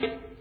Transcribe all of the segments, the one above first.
you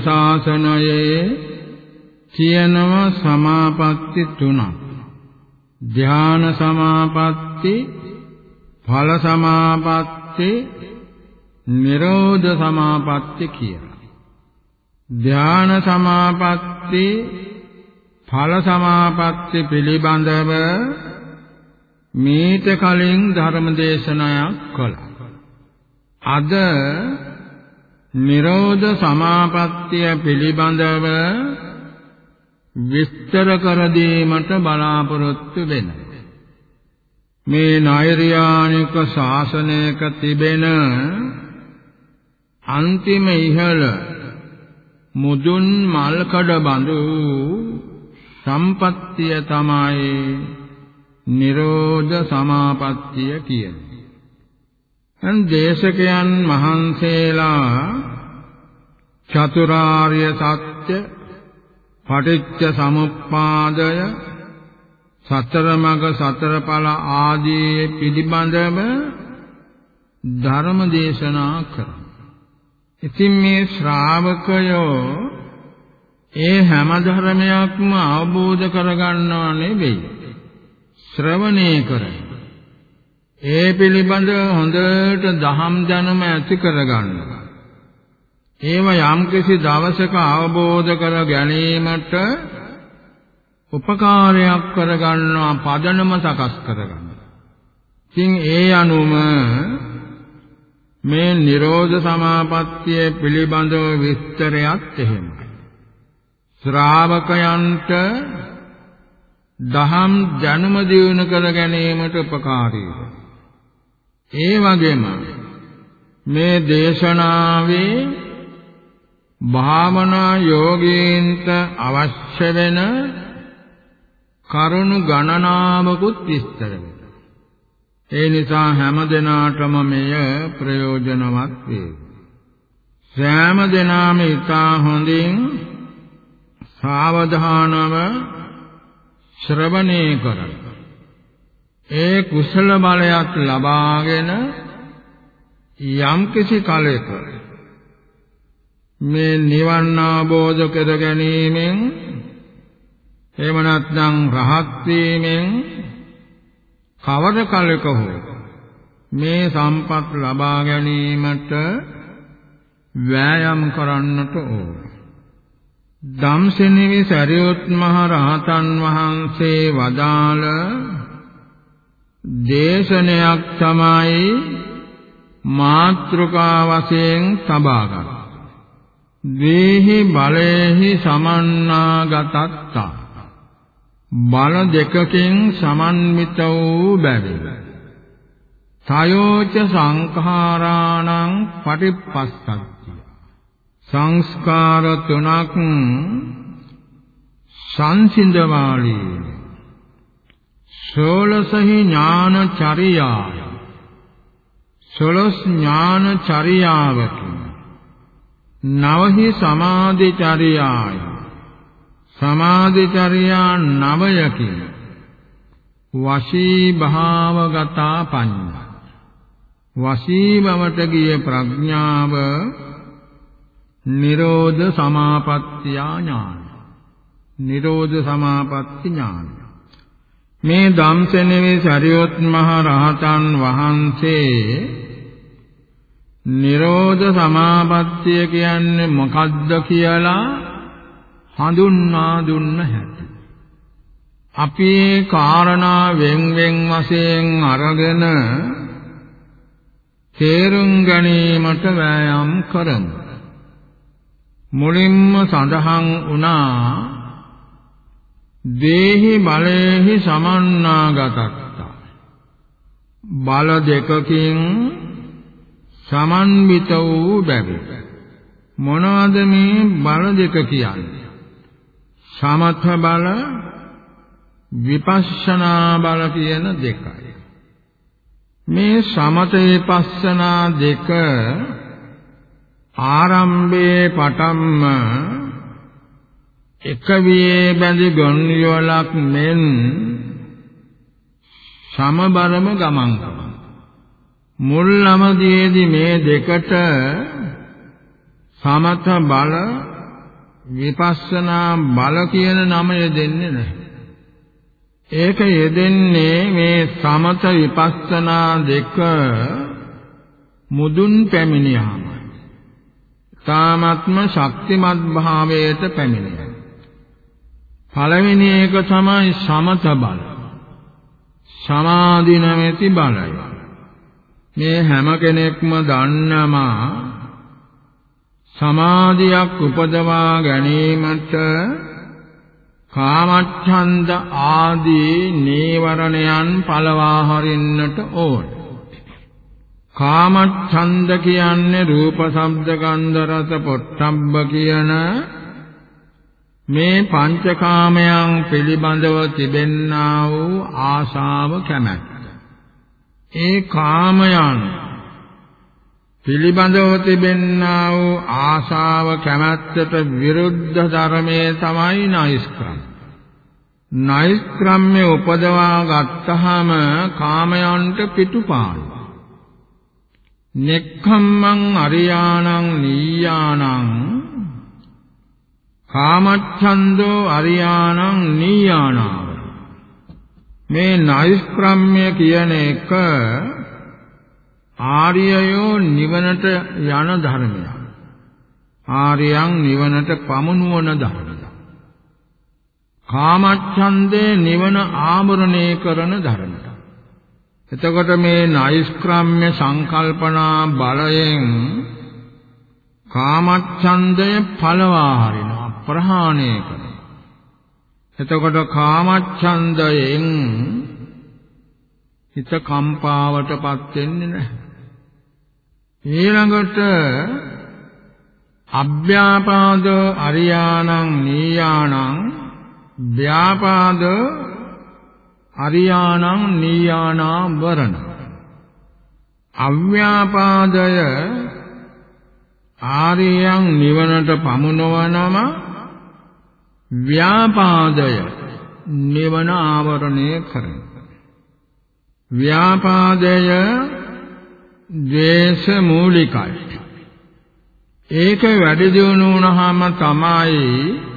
ශාසනයේ කියනවා සමාපatti තුනක්. ධ්‍යාන සමාපatti ඵල සමාපatti නිරෝධ සමාපatti කියලා. ධ්‍යාන සමාපatti ඵල සමාපatti පිළිබඳව මීට කලින් ධර්ම දේශනාවක් කළා. අද නිරෝධ සමාපත්තිය පිළිබඳව විස්තර කර දීමට බලාපොරොත්තු වෙනවා. මේ නෛර්යානික ශාසනයක තිබෙන අන්තිම ඉහළ මුදුන් මල්කඩ බඳු සම්පත්තිය තමයි නිරෝධ සමාපත්තිය කියන්නේ. දැන් දේශකයන් මහන්සේලා චතුරාර්ය සත්‍ය පටිච්ච සමුප්පාදය සතර මඟ සතර ඵල ආදී පිළිබඳව ධර්ම දේශනා කරා. ඉතින් මේ ශ්‍රාවකයෝ ඒ හැම ධර්මයක්ම අවබෝධ කරගන්නව නෙවෙයි ශ්‍රවණය කරයි. ඒ පිළිබඳ හොඳට දහම් දැනුම ඇති කරගන්නවා. ඒව යම්කිසි දවසක අවබෝධ කර ගැනීමට උපකාරයක් කරගන්නවා පදනම සකස් කරගන්නවා. ඉතින් ඒ අනුම මේ Nirodha Samapattiය පිළිබඳව විස්තරයත් එහෙමයි. ශ්‍රාවකයන්ට දහම් ජනම දියුණු කර ගැනීමට උපකාරී වෙනවා. ඒ වගේම මේ දේශනාවේ භාවනා යෝගීන්ට අවශ්‍ය වෙන කරුණු ගණනාවකුත් විස්තර වෙනවා. ඒ නිසා හැම දිනාටම මෙය ප්‍රයෝජනවත් වේ. සෑම දිනාම ඊතා හොඳින් සාවධානව ශ්‍රවණය කරයි. ඒ කුසල බලයක් ලබාගෙන යම්කිසි කලයක මේ නිවන් අවබෝධ කර ගැනීමෙන් එහෙම නැත්නම් රහත් වීමෙන් කවර කලක හෝ මේ සම්පත් ලබා ගැනීමට වෑයම් කරන්නට ඕන. ධම්සෙනෙවි සරියොත් මහ රහතන් වහන්සේ වදාළ දේශනයක් තමයි මාත්‍රිකා වශයෙන් තබාගත්. දේහි බලේහි සමන්නාගතත්තා. බල දෙකකින් සමන්විත වූ බැවින්. තයෝච සංඛාරාණං පටිපස්සත්ති. සංස්කාර තුනක් සංසිඳවාලී. සෝලසහි ඥාන චරියාය. සොලස් ඥාන චරියාවකි. නවහි සමාධි චරියාය සමාධි චරියා නවයකි වශී භාවගතා පඤ්ඤා. වශී බවට ගිය ප්‍රඥාව නිරෝධ සමාපත්තිය ඥාන. නිරෝධ සමාපatti ඥාන. මේ ධම්සෙනෙවි සරියොත් මහ රහතන් වහන්සේ නිරෝධ සමාපත්තිය කියන්නේ මොකද්ද කියලා හඳුන්වා දුන්න හැටි. අපි ඒ කාරණා වෙන් වෙන් වශයෙන් අරගෙන තේරුම් ගැනීමට වෑයම් කරමු. මුලින්ම සඳහන් වුණා දේහි බලේහි සමන්නාගතත්තා. බල දෙකකින් සමන්විත වූ බැවි මොනවද මේ බල දෙක කියන්නේ? සමථ බල විපස්සනා බල කියන දෙකයි. මේ සමත විපස්සනා දෙක ආරම්භයේ පටන්ම එක වියේ බැඳි ගොන්යලක් මෙන් සමබරම ගමන් කරනවා. මුල් ළමදීදී මේ දෙකට සමත බල විපස්සනා බල කියන නම යෙදෙන්නේ නැහැ ඒක යෙදෙන්නේ මේ සමත විපස්සනා දෙක මුදුන් පැමිණියාම තාමත්ම ශක්තිමත් භාවයට පැමිණෙනවා. පළවෙනි එක තමයි සමත බල. සමාධි නැමැති බලය. මේ හැම කෙනෙක්ම දන්නවා සමාධියක් උපදවා ගැනීමට කාමච්ඡන්ද ආදී නීවරණයන් පළවා හරින්නට ඕන. කාමච්ඡන්ද කියන්නේ රූප ශබ්ද ගන්ධ රස පොට්ටබ්බ කියන මේ පංචකාමයන් පිළිබඳව තිබෙන්නා වූ ආශාව කැමැත්ත. ඒ කාමයන් පිළිබඳව තිබෙන්නා වූ ආශාව කැමැත්තට විරුද්ධ ධර්මයේ තමයි නෛෂ්ක්‍රම. නෛෂ්ක්‍රම්‍ය උපදවා ගත්තහම කාමයන්ට පිටුපානවා. නෙක්ඛම්මං අරියාණං නීයාණං කාමච්ඡන්தோ අරියාණං නීයාණාව මේ නෛෂ්ක්‍රම්‍ය කියන එක ආර්යයෝ නිවනට යන ධර්මයක්. ආර්යයන් නිවනට පමුණුවන ධර්මයක්. කාමච්ඡන්දේ නිවන ආමරණය කරන ධර්මයක්. එතකොට මේ නෛෂ්ක්‍රම්‍ය සංකල්පනා බලයෙන් කාමච්ඡන්දය පළවා හරිනවා ප්‍රහාණය කරනවා. එතකොට කාමච්ඡන්දයෙන් හිත කම්පාවටපත් වෙන්නේ නැහැ. ඊළඟට අභ්‍යාපාද අරියාණං නීයාණං ව්‍යාපාද අරියාණං නීයානා වරණ අව්‍යාපාදය ආර්යයන් නිවනට පමුණවනම ව්‍යාපාදය නිවන ආවරණය කරන ව්‍යාපාදය ද්වේෂ මූලිකයි ඒක වැඩි දියුණු වුණාම තමයි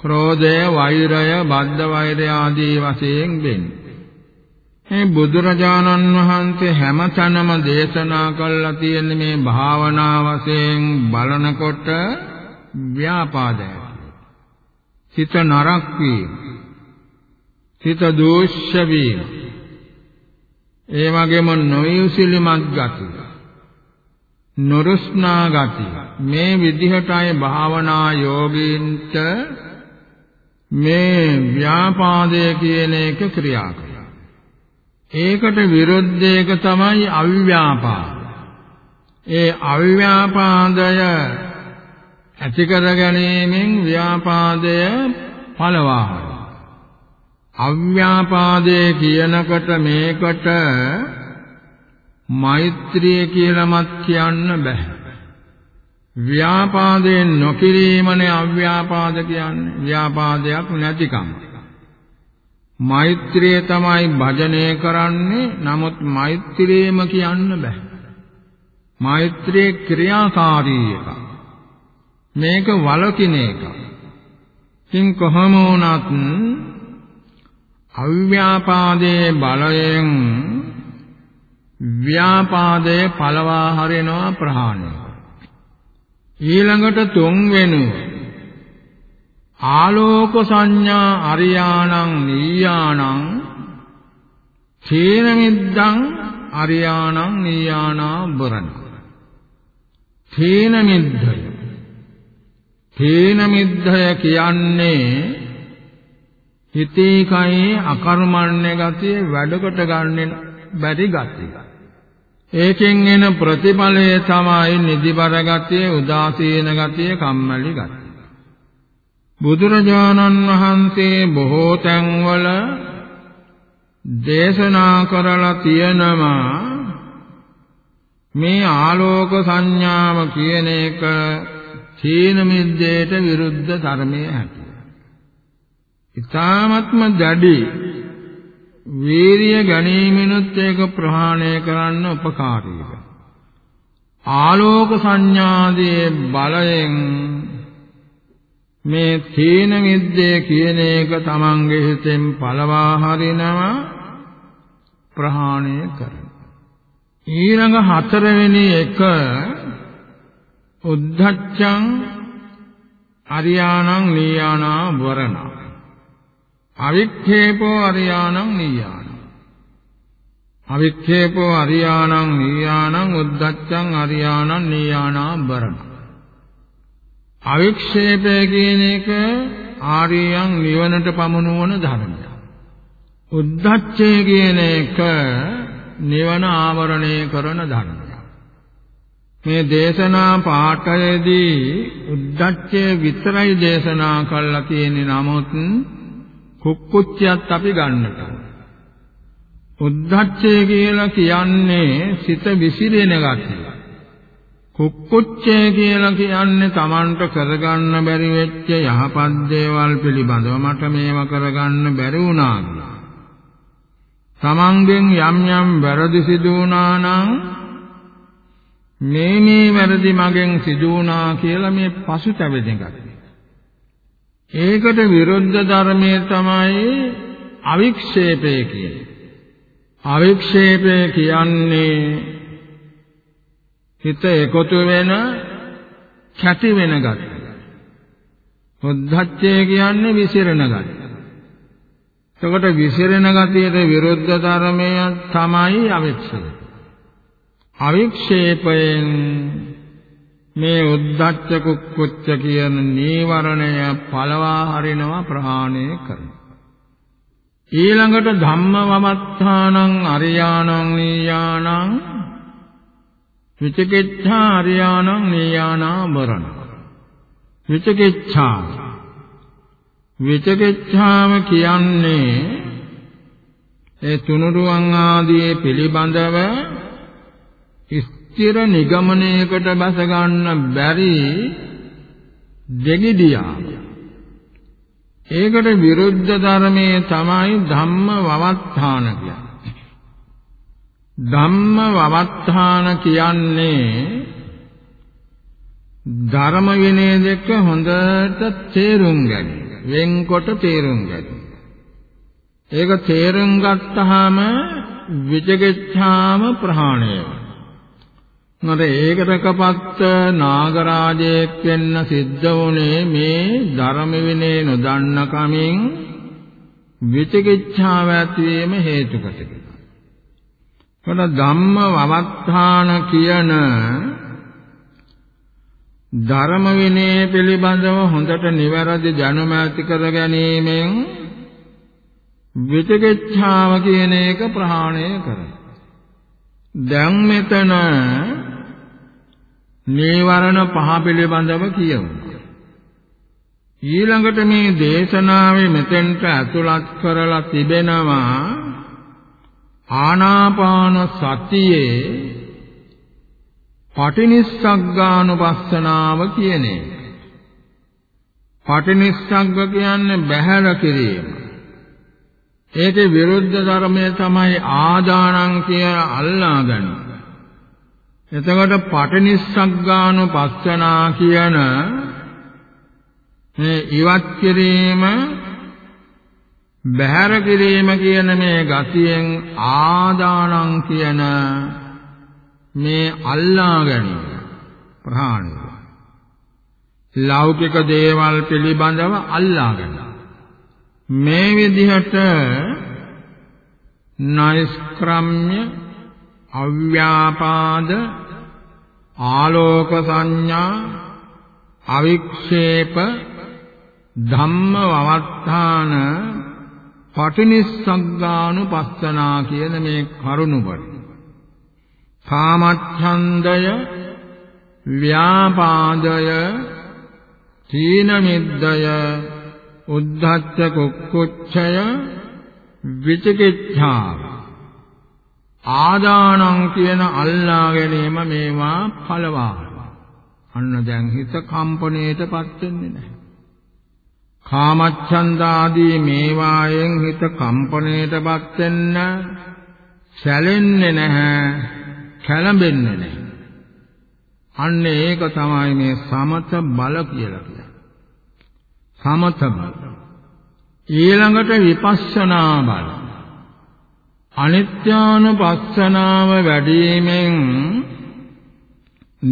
ක්‍රෝධය, වෛරය, බද්ධ වෛරය ආදී වශයෙන් වෙන්නේ. මේ බුදුරජාණන් වහන්සේ හැමතැනම දේශනා කළා තියෙන මේ භාවනා වශයෙන් බලනකොට ව්‍යාපාදය. සිත නරක් වීම. සිත දෝෂ වීම. ඒ වගේම නොයුසිලිමත් ගතිය. නොරුස්නා ගතිය. මේ විදිහටයි භාවනා යෝගීන්ට මේ ව්‍යාපාදය කියන එක ක්‍රියා කරන්නේ. ඒකට විරුද්ධ එක තමයි අවිව්‍යාපාද. ඒ අවිව්‍යාපාදය ඇති කර ගැනීමෙන් ව්‍යාපාදය පළවා අව්‍යාපාදයේ කියනකොට මේකට මෛත්‍රිය කියලාමත් කියන්න බෑ. ව්‍යාපාදයෙන් නොකිරීමනේ අව්‍යාපාද කියන්නේ. ව්‍යාපාදයක් නැතිකම. මෛත්‍රිය තමයි භජනය කරන්නේ. නමුත් මෛත්‍රියම කියන්න බෑ. මෛත්‍රියේ ක්‍රියාකාරී එකක්. මේක වලකින එකක්. ඉතින් කොහොම වුණත් අව්‍යාපාදයේ බලයෙන් ව්‍යාපාදයේ පළවා හරිනවා ප්‍රහාණය. ඊළඟට තුන්වෙනි ආලෝක සංඥා අරියාණං නීයාණං තීන මිද්දං අරියාණං නීයාණා බරණ තීන මිද්දය තීන මිද්දය කියන්නේ හිතේ කයේ අකර්මණ්‍ය ගතිය වැඩකට ගන්න බැරි ගතිය. ඒකෙන් එන ප්‍රතිඵලය තමයි නිදිබර ගතිය, උදාසීන ගතිය, කම්මැලි ගතිය. බුදුරජාණන් වහන්සේ බොහෝ තැන්වල දේශනා කරලා තියෙනවා මේ ආලෝක සංඥාව කියන එක තීන මිද්දේට විරුද්ධ ධර්මයේ හැටි. ඊ타ත්ම දැඩි වීරිය ගැනීමෙනුත් ඒක ප්‍රහාණය කරන්න උපකාරී ආලෝක සංඥාදී බලයෙන් මේ තීන මිද්දේ කියන එක තමන්ගේ හිතෙන් පළවා හරිනවා ප්‍රහාණය කරන ඊළඟ හතරවෙනි එක උද්ධච්ඡං අරියාණං නීයානා වරණා. අවික්ඛේපෝ අරියාණං නීයාණං. අවික්ඛේපෝ අරියාණං නීයාණං උද්දච්චං අරියාණං නීයාණා බරණ අවික්ෂේපය කියන එක ආර්යයන් නිවනට පමුණුවන ධර්මයක්. උද්දච්චය කියන එක නිවන ආවරණය කරන ධර්මයක්. මේ දේශනා පාඨයේදී උද්දච්චය විතරයි දේශනා කළා කියන්නේ නමුත් කුක්කුච්චයත් අපි ගන්නට උද්ධච්චය කියලා කියන්නේ සිත විසිරෙන ගතිය. කුක්කුච්චය කියලා කියන්නේ Tamanට කරගන්න බැරි වෙච්ච යහපත් දේවල් පිළිබඳව මට මේවා කරගන්න බැරි වුණා කියලා. Tamanගෙන් යම් යම් වැරදි සිදු වුණා නම් මේ මේ වැරදි මගෙන් සිදු වුණා කියලා මේ පසුතැවෙන ගතිය. ඒකට විරුද්ධ ධර්මයේ තමයි අවික්ෂේපය කියන්නේ. අවික්ෂේපය කියන්නේ හිත එකතු වෙන කැටි වෙන ගතිය. උද්ධච්චය කියන්නේ විසිරෙන ගතිය. එතකොට විසිරෙන ගතියට විරුද්ධ ධර්මය තමයි අවික්ෂේපය. අවික්ෂේපයෙන් මේ උද්දච්ච කුක්කුච්ච කියන නීවරණය පළවා හරිනවා ප්‍රහාණය කරනවා ඊළඟට ධම්මවමත්තානං අරියාණං නීයාණං විචිකිච්ඡා අරියාණං නීයාණා මරණ විචිකිච්ඡා විචිකිච්ඡාම කියන්නේ ඒ තුනුරුවන් ආදී පිළිබඳව ස්ථිර නිගමනයකට බැස ගන්න බැරි දෙගිඩියා. ඒකට විරුද්ධ ධර්මයේ තමයි ධම්ම වවත්තාන කියන්නේ. ධම්ම වවත්තාන කියන්නේ ධර්ම විනය දෙක හොඳට තේරුම් ගැනීම වෙන්කොට තේරුම් ගැනීම ඒක තේරුම් ගත්තාම විචිකිච්ඡාම ප්‍රහාණය වෙනවා. ඒකටකපත් නාගරාජයෙක් වෙන්න සිද්ධ වුණේ මේ ධර්ම විනය නොදන්න කමින් විචිකිච්ඡාව ඇතිවීම හේතු කොටගෙන. කොට ධම්ම වවත්තාන කියන ධර්ම විනය පිළිබඳව හොඳට නිවැරදි දැනුම ඇති කර ගැනීමෙන් විචිකිච්ඡාව කියන එක ප්‍රහාණය කරනවා. දැන් මෙතන නීවරණ පහ පිළිබඳව කියවනවා. ඊළඟට මේ දේශනාවේ මෙතෙන්ට ඇතුළත් කරලා තිබෙනවා ආනාපාන සතියේ පටිනිස්සග්ගානුපස්සනාව කියන එක. පටිනිස්සග්ග කියන්නේ බහැර කිරීම. ඒකේ විරුද්ධ ධර්මය තමයි ආදානං කියලා අල්ලාගන්න. එතකොට පටිනිස්සග්ගානුපස්සනා කියන මේ ඉවත් කිරීම බහැර කිරීම කියන මේ ගතියෙන් ආදානං කියන මේ අල්ලා ගැනීම ප්‍රහාණය. ලෞකික දේවල් පිළිබඳව අල්ලා ගැනීම. මේ විදිහට නෛෂ්ක්‍රම්‍ය අව්‍යාපාද ආලෝක සංඥා අවික්ෂේප ධම්ම වවත්තාන පටිනිස්සග්ගානුපස්සනා කියන මේ කරුණු වල කාමච්ඡන්දය ව්‍යාපාදය තීන මිද්දය උද්ධච්ච කුක්කුච්ඡය විචිකිච්ඡාව. ආදානං කියන අල්ලා ගැනීම මේවා පළවා. අන්න දැන් හිත කම්පණයටපත් වෙන්නේ නැහැ. කාමච්ඡන්ද ආදී මේවායෙන් හිත කම්පණයටපත් වෙන්න සැලෙන්නේ නැහැ කැළඹෙන්නේ නැහැ. අන්න ඒක තමයි මේ සමත බල කියලා කියන්නේ. සමත බල. ඊළඟට විපස්සනා බල. අනිත්‍යානුපස්සනාව වැඩිමෙන්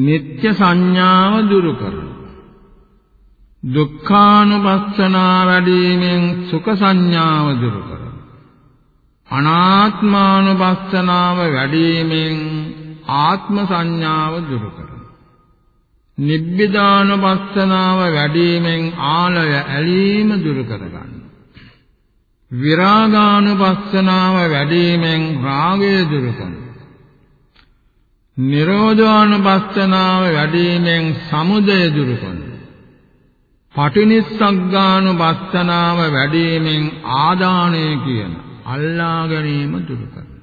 නিত্য සංඥාව දුරු කරනවා දුක්ඛානුපස්සනා වැඩිමෙන් සුඛ සංඥාව දුරු කරනවා අනාත්මානුපස්සනාව වැඩිමෙන් ආත්ම සංඥාව දුරු කරනවා නිබ්බිදානුපස්සනාව වැඩිමෙන් ආලය ඇලීම දුරු කරගන්න. විරාගානුපස්සනාව වැඩිමෙන් රාගය දුරු කරනවා. නිරෝධානුපස්සනාව වැඩිමෙන් සමුදය දුරු කරනවා. පටිනිස්සග්ගානුපස්සනාව වැඩිමෙන් ආදානය කියන අල්ලා ගැනීම දුරු කරනවා.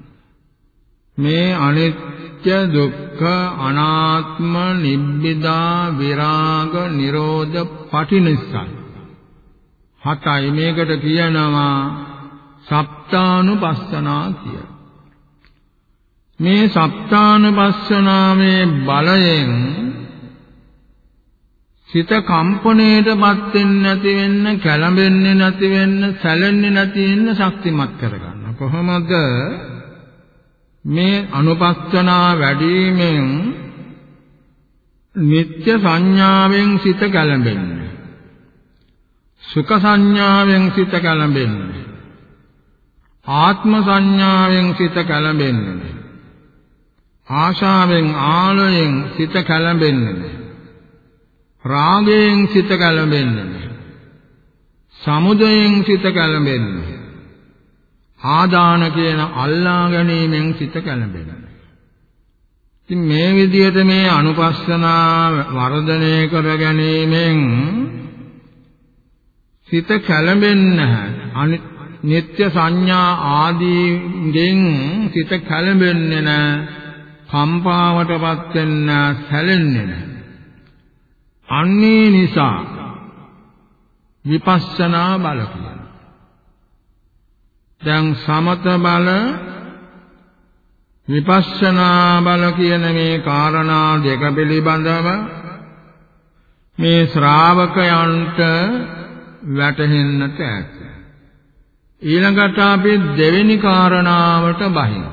මේ අනිත්‍ය දුක්ඛ අනාත්ම නිබ්බිදා විරාග නිරෝධ පටිනිස්සයි හතයි මේකට කියනවා සප්තානුපස්සනා කිය. මේ සප්තානුපස්සනාවේ බලයෙන් සිත කම්පණයටපත් වෙන්නේ නැති වෙන්න, කැළඹෙන්නේ නැති වෙන්න, සැලෙන්නේ නැති වෙන්න ශක්තිමත් කරගන්න. කොහොමද මේ අනුපස්සනා වැඩිමෙන් නිත්‍ය සංඥාවෙන් සිත කැළඹෙන්නේ සුඛ සංඥාවෙන් සිත කැළඹෙන්නේ. ආත්ම සංඥාවෙන් සිත කැළඹෙන්නේ. ආශාවෙන් ආලයෙන් සිත කැළඹෙන්නේ. රාගයෙන් සිත කැළඹෙන්නේ. සමුදයෙන් සිත කැළඹෙන්නේ. ආදාන කියන අල්ලා ගැනීමෙන් සිත කැළඹෙනවා ඉතින් මේ විදිහට මේ අනුපස්සනා වර්ධනය කර ගැනීමෙන් සිත කැළඹෙන්න නিত্য සංඥා ආදීගෙන් සිත කැළඹෙන්නේ නැහැ කම්පාවටපත් වෙන්න සැලෙන්නේ නැහැ අන්නේ නිසා විපස්සනා බල කියනවා දැන් සමත බල විපස්සනා බල කියන මේ කාරණා දෙක පිළිබඳව මේ ශ්‍රාවකයන්ට වැටහෙන්නට ඇත. ඊළඟට අපි දෙවෙනි කාරණාවට බහින.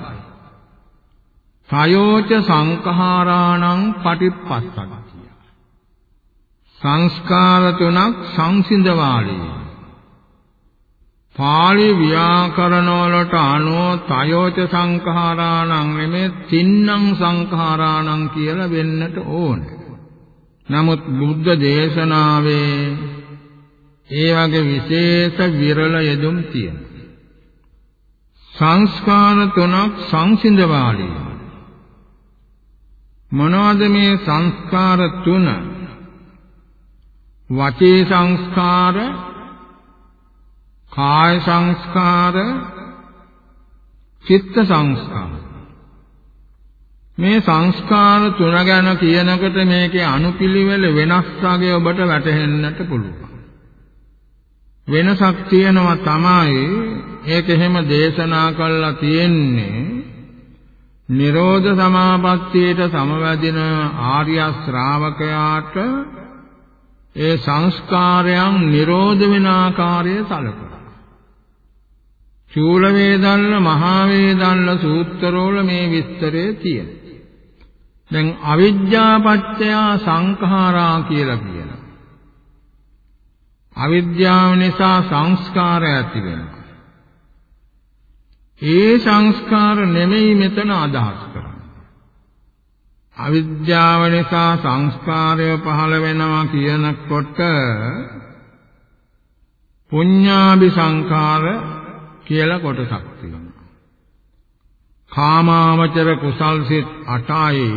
සයෝච සංඛාරාණං පටිපස්සක්ඛිය. සංස්කාර තුනක් සංසිඳවාලේ. පාලි ව්‍යාකරණ වලට අනුව තයෝච සංඛාරාණං නෙමෙයි තින්නම් සංඛාරාණං කියලා වෙන්නට ඕනේ. නමුත් බුද්ධ දේශනාවේ ඒ වගේ විශේෂ විරල යෙදුම් තියෙනවා. සංස්කාර තුනක් සංසිඳවාලි. මොනවද මේ සංස්කාර තුන? වචේ සංස්කාර, කාය සංස්කාර, චිත්ත සංස්කාර. මේ සංස්කාර තුන ගැන කියනකොට මේකේ අනුපිළිවෙල වෙනස් වගේ ඔබට වැටහෙන්නට පුළුවන්. වෙනසක් තියෙනවා තමයි ඒක එහෙම දේශනා කළා තියෙන්නේ නිරෝධ සමාපත්තියට සමවැදින ආර්ය ශ්‍රාවකයාට ඒ සංස්කාරයන් නිරෝධ වෙන ආකාරය සැලකනවා. චූල වේදල්ල මහා වේදල්ල සූත්‍රවල මේ විස්තරය තියෙනවා. දැන් අවිජ්ජාපච්චය සංඛාරා කියලා කියනවා. අවිද්‍යාව නිසා සංස්කාර ඇති වෙනවා. ඒ සංස්කාර නෙමෙයි මෙතන අදහස් කරන්නේ. අවිද්‍යාව නිසා සංස්කාරය පහළ වෙනවා කියනකොට පුඤ්ඤාභි සංඛාර කියලා කොටසක් තියෙනවා. කාමාවචර කුසල් සිත් 8යි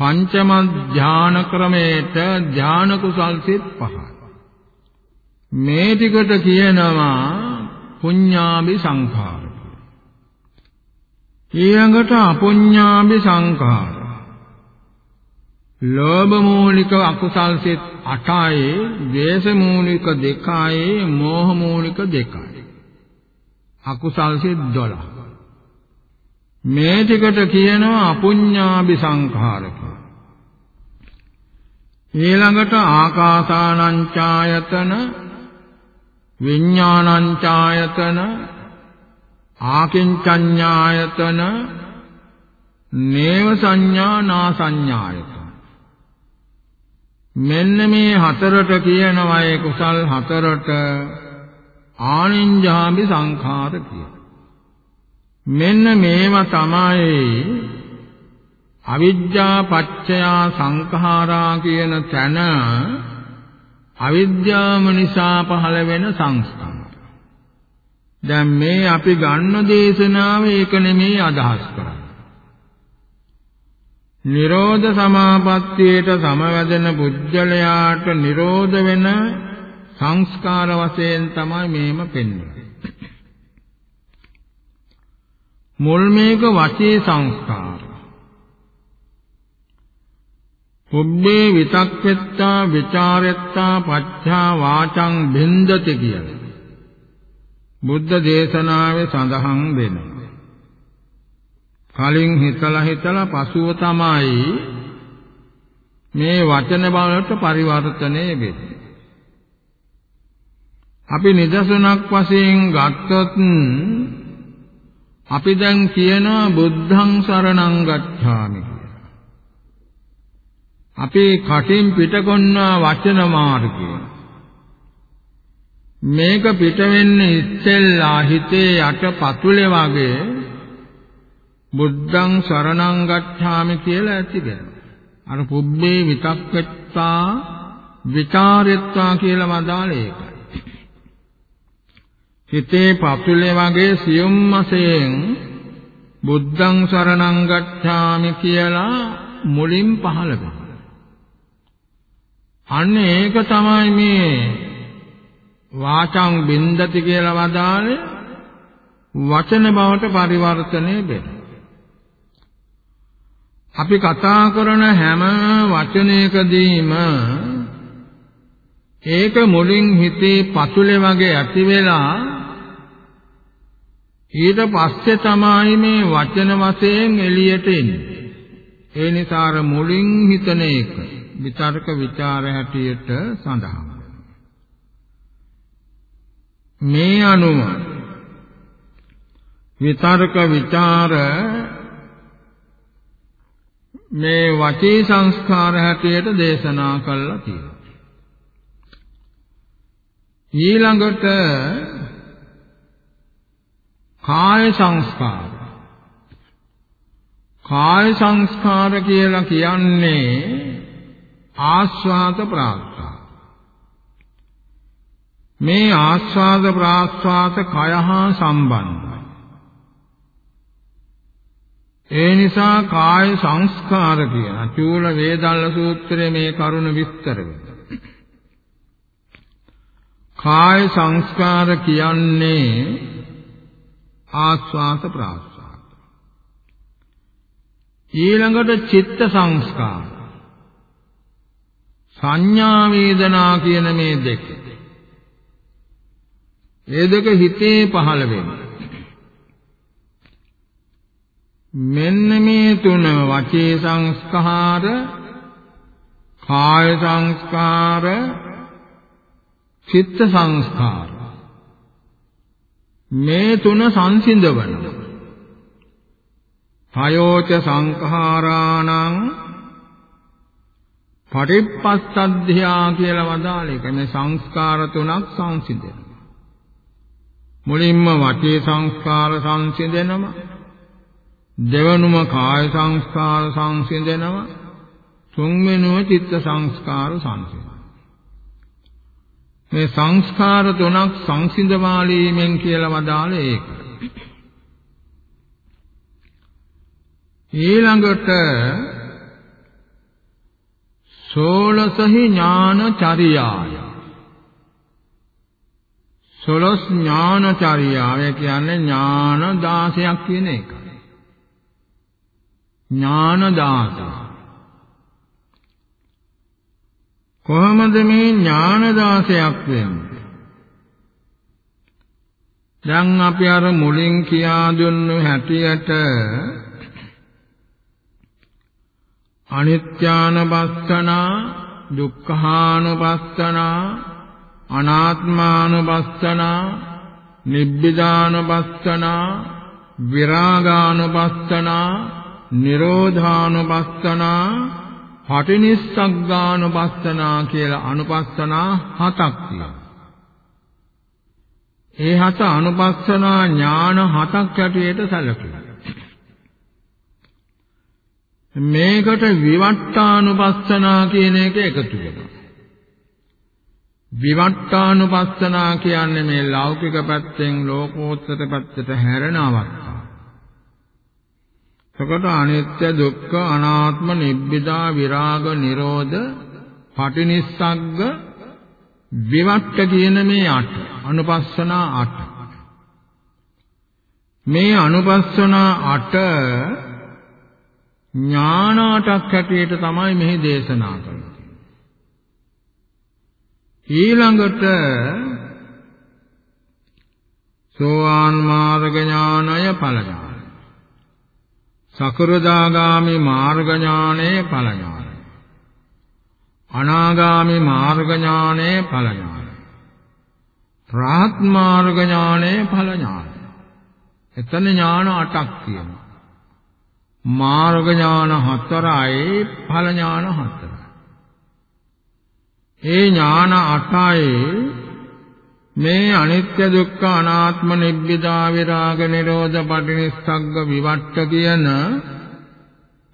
පංචම ධාන ක්‍රමයට ධාන කුසල් සිත් පහයි. මේ ටිකට කියනවා පුඤ්ඤාභි සංඛාර. ඊළඟට අපුඤ්ඤාභි සංඛාර. ලෝභ මූලික අකුසල් සිත් 8යි, ද්වේෂ මූලික 2යි, මෝහ මූලික 2යි. අකුසල් සිත් 12. මේ ටිකට කියනවා අපුඤ්ඤාභි සංඛාර ඊළඟට ආකාසානං ඡායතන විඥානං ඡායතන ආකින්චඤ්ඤායතන නේව සංඥා නා සංඥායතන මෙන්න මේ හතරට කියනවා ඒ කුසල් හතරට ආනින්ජාමි සංඛාර කියලා. මෙන්න මේවා තමයි අවිද්‍යා පච්චයා සංඛාරා කියන තැන අවිද්‍යාව නිසා පහළ වෙන සංස්කාර. දැන් මේ අපි ගන්න දේශනාව ඒක නෙමෙයි අදහස් කරන්නේ. නිරෝධ සමාපත්තියට සමවැදෙන පුජ්‍යලයාට නිරෝධ වෙන සංස්කාර වශයෙන් තමයි මේම පෙන්වන්නේ. මුල් මේක වචේ සංස්කාර. පුබ්බේ විතක්කෙත්තා ਵਿਚාරෙත්තා පච්ඡා වාචං බින්දති කියලා. බුද්ධ දේශනාවේ සඳහන් වෙනවා. කලින් හිතලා හිතලා පසුව තමයි මේ වචන බලට පරිවර්තනය වෙන්නේ. අපි නිදසුනක් වශයෙන් ගත්තොත් අපි දැන් කියනවා බුද්ධං සරණං ගච්ඡාමි කියලා. අපේ කටින් පිටකොන්නා වචන මාර්ගය. මේක පිට වෙන්නේ ඉස්සෙල්ලා හිතේ යට පතුලේ වගේ බුද්ධං සරණං ගච්ඡාමි කියලා ඇති වෙනවා. අර පුබ්බේ විතක්කත්තා විචාරෙත්තා කියලා මදාල ඒකයි. හිතේ පතුලේ වගේ සියුම් වශයෙන් බුද්ධං සරණං ගච්ඡාමි කියලා මුලින් පහළ වෙනවා. අන්න ඒක තමයි මේ වාචං බින්දති කියලා වදාළේ වචන බවට පරිවර්තනය වෙනවා. අපි කතා කරන හැම වචනයකදීම ඒක මුලින් හිතේ පතුලේ වගේ ඇති වෙලා ඊට පස්සේ තමයි මේ වචන වශයෙන් එළියට එන්නේ. ඒ නිසා අර මුලින් හිතන එක විතර්ක ਵਿਚාර හැටියට සඳහන් මේ අනුව විතර්ක ਵਿਚාර මේ වචී සංස්කාර හැටියට දේශනා කළා කියලා. ඊළඟට කාය සංස්කාර. කාය සංස්කාර කියලා කියන්නේ ආස්වාද ප්‍රාස්වාද. මේ ආස්වාද ප්‍රාස්වාද කය හා සම්බන්ධයි. ඒ නිසා කාය සංස්කාර කියන චූල වේදල්ල සූත්‍රයේ මේ කරුණ විස්තර වෙනවා. කාය සංස්කාර කියන්නේ ආස්වාද ප්‍රාස්වාද. ඊළඟට චිත්ත සංස්කාර. සංඥා වේදනා කියන මේ දෙක. මේ දෙක හිතේ පහළ වෙනවා. මෙන්න මේ තුන වචේ සංස්කාර කාය සංස්කාර චිත්ත සංස්කාර මේ තුන සංසිඳවන. පයෝච සංඛාරාණං පටිපස්සද්ධියා කියලා වදාළ එක. මේ සංස්කාර තුනක් සංසිඳෙනවා. මුලින්ම වචේ සංස්කාර සංසිඳෙනවා. දෙවනුම කාය සංස්කාර සංසිඳෙනවා. තුන්වෙනුම චිත්ත සංස්කාර සංසිඳෙනවා. මේ සංස්කාර තුනක් සංසිඳවාලීමෙන් කියලා වදාළ ඒක. ඊළඟට සෝලසහි ඥානචරියාය සොලස් ඥානචරියාව කියන්නේ ඥාන 16ක් කියන එක. ඥාන දාත කොහොමද මේ ඥාන දාසයක් වෙන්නේ? දැන් අපි අර මුලින් කියා දුන්නු හැටියට අනිත්‍යානුපස්සනා දුක්ඛානුපස්සනා අනාත්මානුපස්සනා නිබ්බිදානුපස්සනා විරාගානුපස්සනා නිරෝධානුපස්සනා පටිනිස්සග්ගානුපස්සනා කියලා අනුපස්සනා හතක් තියෙනවා. ඒ හත අනුපස්සනා ඥාන හතක් ඇටියට සැලකෙනවා. මේකට විවට්ටානුපස්සනා කියන එක එකතු වෙනවා. විවට්ටානුපස්සනා කියන්නේ මේ ලෞකික පැත්තෙන් ලෝකෝත්තර පැත්තට හැරෙන අවස්ථාව. එතකොට අනිත්‍ය දුක්ඛ අනාත්ම නිබ්බිදා විරාග නිරෝධ පටිනිස්සග්ග විවට්ට කියන මේ අට අනුපස්සනා අට. මේ අනුපස්සනා අට ඥානාටක් හැටියට තමයි මෙහි දේශනා කරන්නේ. ඊළඟට සෝවාන් මාර්ග ඥානය ඵල ඥානය සකෘදාගාමි මාර්ග ඥානයේ ඵල ඥානයි. අනාගාමි මාර්ග ඥානයේ ඵල ඥානයි. රාහත් මාර්ග ඥානයේ ඵල ඥානයි. එතන ඥාන 8ක් තියෙනවා. මාර්ග ඥාන 4යි ඵල ඥාන 4යි. ඒ ඥාන 8යි මේ අනිත්‍ය දුක්ඛ අනාත්ම නිබ්බිදා විරාග නිරෝධ පටිනිස්සග්ග විවට්ට කියන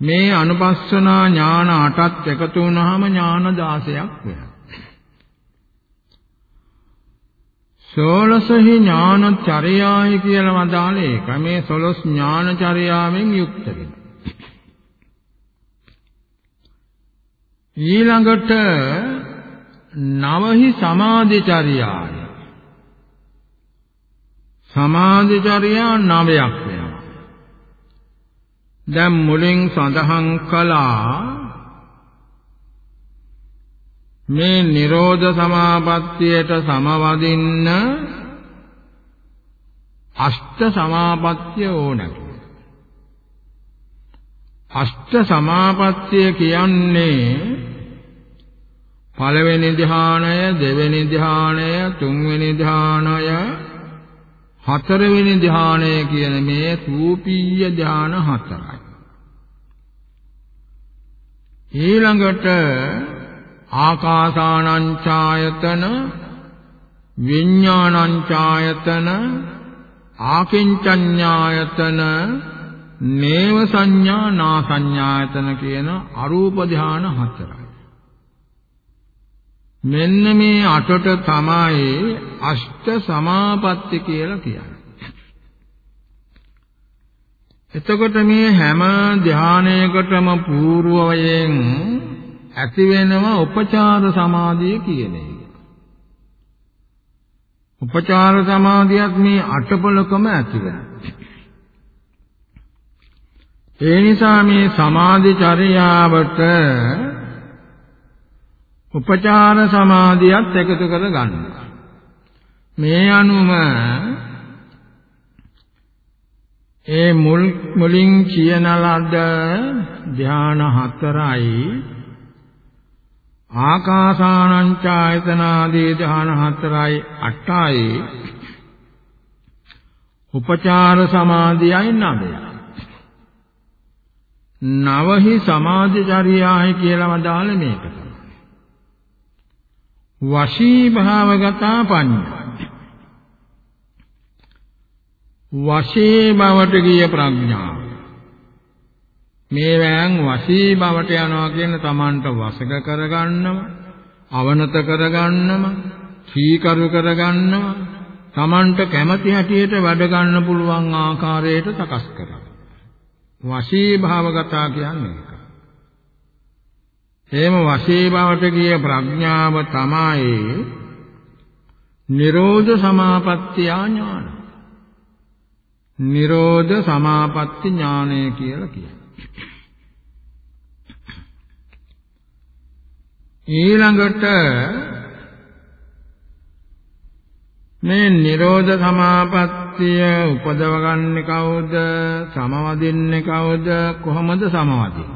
මේ අනුපස්සනා ඥාන අටත් එකතු වුණාම ඥාන 16ක් වෙනවා. සෝලසහි ඥානචර්යායි කියලා වදාළේ ඒක. මේ සොලොස් ඥානචර්යාවෙන් යුක්ත වෙනවා. ඊළඟට නවහි සමාධිචර්යායි සමාධිචර්යා නවයක් වෙනවා. දැන් මුලින් සඳහන් කළා මේ Nirodha සමාපත්තියට සමවදින්න අෂ්ට සමාපත්තිය ඕනෑ. අෂ්ට සමාපත්තිය කියන්නේ පළවෙනි ධ්‍යානය, දෙවෙනි ධ්‍යානය, තුන්වෙනි ධ්‍යානය, හතරවෙනි ධ්‍යානය කියන මේ සූපීය ධ්‍යාන හතරයි. ඊළඟට ආකාසානං ඡායතන විඥානං ඡායතන ආකින්චඤ්ඤායතන නේව සංඥා නා සංඥායතන කියන අරූප ධාන හතරයි මෙන්න මේ අටට තමයි අෂ්ට සමාපatti කියලා කියන්නේ එතකොට මේ හැම ධානයකටම పూర్වයෙන් ඇති වෙනවා උපචාර සමාධිය කියන එක. උපචාර සමාධියත් මේ අටපලකම ඇති වෙනවා. ඒ නිසා මේ සමාධි චර්යාවට උපචාර සමාධියත් එකතු කර ගන්නවා. මේ අනුම ඒ මුල් මුලින් කියන ලද ධාන හතරයි ආකාසානං ඡායතනාදී ධාන හතරයි අටයි උපචාර සමාධියයි නවයයි නවහි සමාධිචර්යායි කියලා වදාළ මේක වශී භාවගතා පඤ්ඤා වශී බවට ගිය ප්‍රඥාව මේ වෑන් වශී බවට යනවා කියන තමන්ට වසක කරගන්නම අවනත කරගන්නම සීකරු කරගන්නම තමන්ට කැමති හැටියට වැඩ ගන්න පුළුවන් ආකාරයට සකස් කරනවා වශී භාවගතා කියන්නේ ඒක. එහෙම වශී භාවට ගිය ප්‍රඥාව තමයි නිරෝධ සමාපත්තිය ඥාන. නිරෝධ සමාපatti ඥානය කියලා කියනවා. ඊළඟට මේ නිරෝධ සමාපත්තිය උපදවගන්නේ කවුද? සමවදින්නේ කවුද? කොහොමද සමවදින්නේ?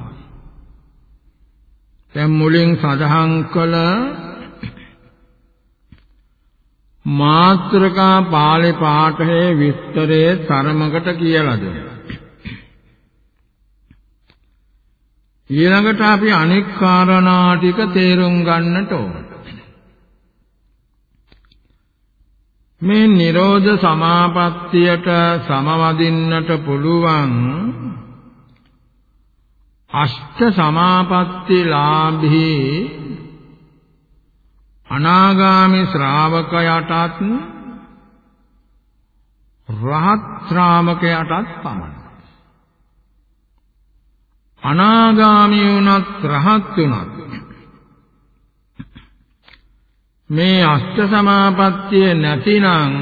දැන් මුලින් සඳහන් කළ මාත්‍රකා පාළි පාඨයේ විස්තරයේ තරමකට කියලා දෙනවා. ඊළඟට අපි අනෙක් කාරණා ටික තේරුම් ගන්නට ඕන. මේ Nirodha Samapattiyට සමවදින්නට පුළුවන් අෂ්ට සමාපatti ලාභී අනාගාමි ශ්‍රාවකයටත් රහත් ශ්‍රාවකයටත් පමණයි. අනාගාමී වුණත් රහත් වුණත් මේ අෂ්ට සමාපත්තිය නැතිනම්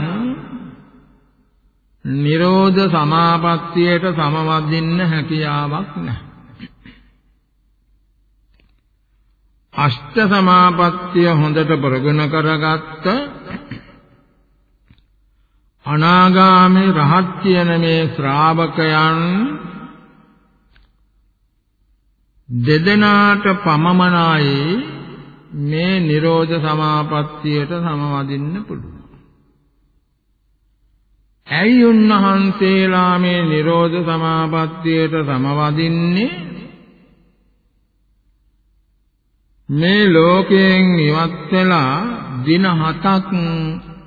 නිරෝධ සමාපත්තියට සමවදින්න හැකියාවක් නැහැ. අෂ්ට සමාපත්තිය හොඳට ප්‍රගුණ කරගත්ත අනාගාමී රහත් කියන මේ ශ්‍රාවකයන් දෙදෙනාට පමමනායි මේ Nirodha Samapattiyට සමවදින්න පුළුවන්. ඇයි උන්වහන්සේලා මේ Nirodha Samapattiyට සමවදින්නේ? මේ ලෝකයෙන් ඉවත් වෙලා දින හතක්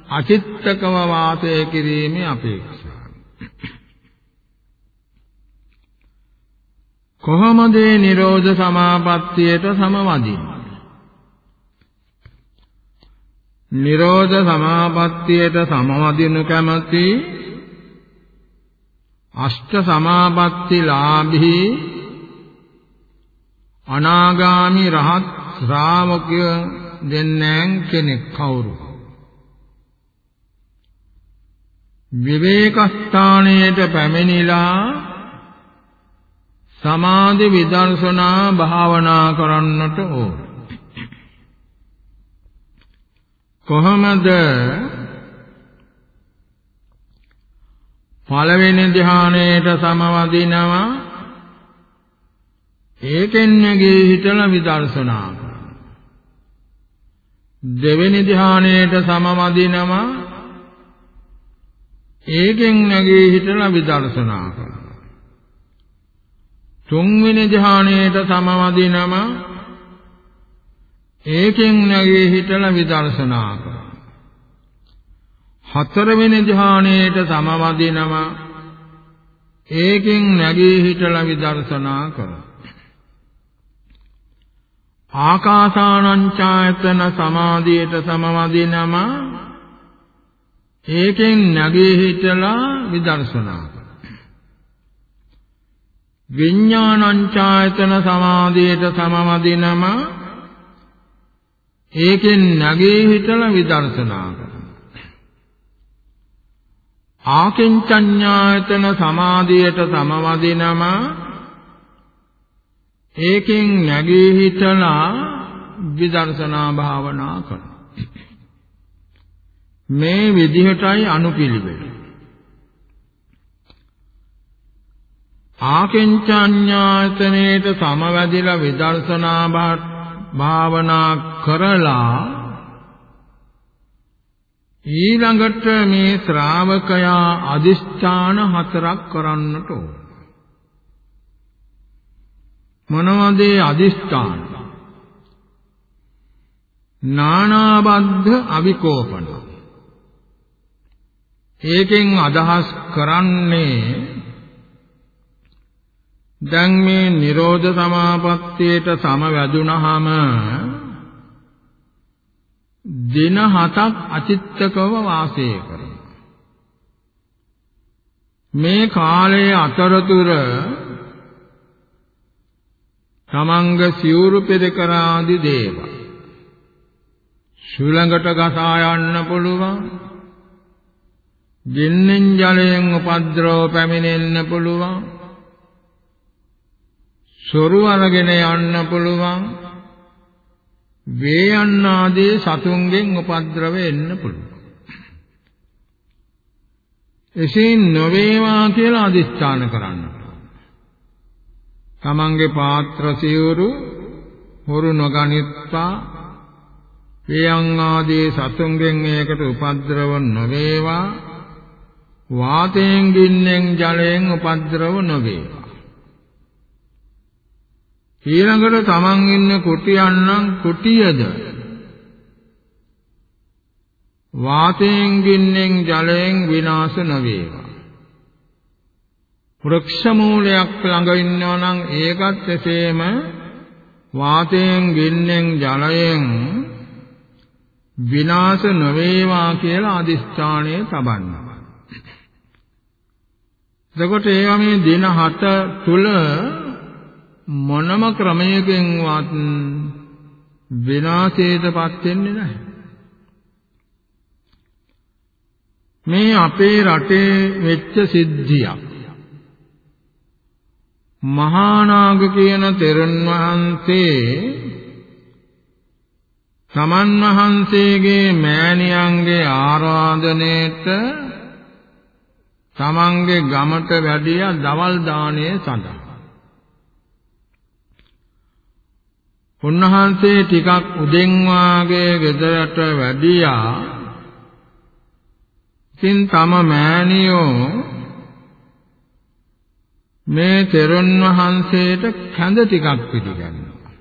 අචිත්තකව වාසය කිරීමේ අපේක්ෂාව. කොහොමද මේ නිරෝධ සමාපත්තියට සමවදින්නේ? නිරෝධ සමාපත්තියට සමවදිනු කැමති අෂ්ට සමාපatti ලාභී අනාගාමි රහත් ශ්‍රාවකය දෙන්නන් කෙනෙක් කවුරු විවේක ස්ථානයට පැමිණිලා සමාධි විදර්ශනා භාවනා කරන්නට ඕන. කොහොමද පළවෙනි ධ්‍යානයේට සමවදිනවා ඒකෙන් නැගී හිටලා විදර්ශනා කරනවා. දෙවෙනි ධානයේට සමවදිනම ඒකෙන් නැගී හිටලා විදර්ශනා කරනවා. තුන්වෙනි ධානයේට සමවදිනම ඒකෙන් නැගී හිටලා විදර්ශනා කරනවා. හතරවෙනි ධානයේට සමවදිනම ඒකෙන් නැගී හිටලා විදර්ශනා කරනවා. ආකාසානංචායතන සමාධියට සමවදිනම ඒකෙන් නැගී හිටලා විදර්ශනා විඥානංචායතන සමාධියට සමවදිනම ඒකෙන් නැගී හිටලා විදර්ශනා ආකින්චඤ්ඤායතන සමාධියට සමවදිනම ඒකෙන් නැගී හිටලා විදර්ශනා භාවනා කරනවා. මේ විදිහටයි අනුපිළිවෙල. ආකින්චඤ්ඤායතනයේට සමවැදිලා විදර්ශනා භාවනා කරලා ඊළඟට මේ ශ්‍රාවකයා අදිෂ්ඨාන හතරක් කරන්නට ඕන. මොනවද අදිෂ්ඨාන? නානාබද්ධ අවිකෝපන. ඒකෙන් අදහස් කරන්නේ දැන් මේ Nirodha Samapattiyට සමවැදුනහම දින හතක් අචිත්තකව වාසය කරනවා මේ කාලයේ අතරතුර තමංග සිවුරු පෙරකරාදි දේව. ශුලඟට ගසා යන්න පුළුවන්. ජින්නෙන් ජලයෙන් උපද්‍රව පැමිණෙන්න පුළුවන්. සොරු අරගෙන යන්න පුළුවන්. වේ යන්න ආදී සතුන්ගෙන් උපද්‍රව එන්න පුළුවන්. එසේ නොවේවා කියලා අදිස්ථාන කරන්න. තමන්ගේ පාත්‍ර සිවුරු හොරු නොගනිත්වා. පියං ආදී සතුන්ගෙන් ඒකට උපද්‍රව නොවේවා. වාතයෙන් ගින්නෙන් ජලයෙන් උපද්‍රව නොවේවා. ඊළඟට තමන් ඉන්න කුටියන් නම් කුටියද? වාතයෙන් ගින්නෙන් ජලයෙන් විනාශ නොවේවා. වෘක්ෂ මූලයක් ළඟ ඉන්නවා නම් ඒකත් එසේම වාතයෙන් ගින්නෙන් ජලයෙන් විනාශ නොවේවා කියලා අදිස්ථානය තබන්නවා. එතකොට ඒවා මේ දින 7 තුල මොනම ක්‍රමයකින්වත් විනාශයටපත් වෙන්නේ නැහැ. මේ අපේ රටේ වෙච්ච සිද්ධියක්. මහානාග කියන තෙරුන් වහන්සේ සමන් වහන්සේගේ මෑණියන්ගේ ආරාධනයේට තමන්ගේ ගමට වැඩිය දවල් දාණය සඳහා. උන්වහන්සේ ටිකක් උදෙන් වාගේ ගෙදරට වැඩියා. ඉතින් තම මෑණියෝ මේ තෙරුන් වහන්සේට කැඳ ටිකක් පිළිගන්නවා.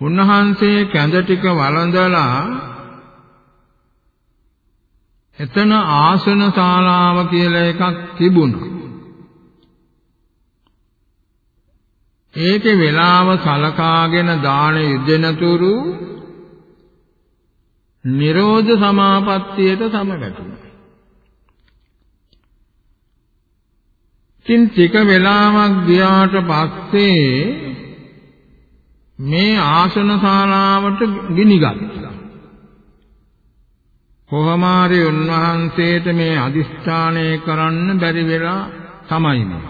උන්වහන්සේ කැඳ ටික වළඳලා එතන ආසන ශාලාව කියලා එකක් තිබුණා. ඒකේ වෙලාව සලකාගෙන දාන යුදෙනතුරු නිරෝධ සමාපත්තියට සමගතුණා. ඉතින් ටික වෙලාවක් ගියාට පස්සේ මේ ආසන ශාලාවට ගිනිගත්තා. කොහොමාරි උන්වහන්සේට මේ අදිස්ථානය කරන්න බැරි වෙලා තමයි මේ.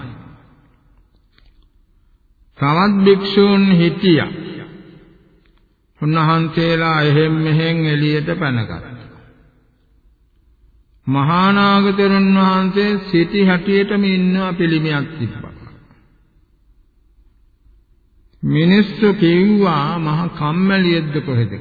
තවත් භික්ෂූන් හිටියා. උන්වහන්සේලා එහෙම් මෙහෙන් එළියට පැනගත්තා. මහානාගතරුන් වහන්සේ සිටි හැටියටම ඉන්නවා පිළිමයක් තිබ්බා. මිනිස්සු කිව්වා මහ කම්මැලියෙක්ද කොහෙද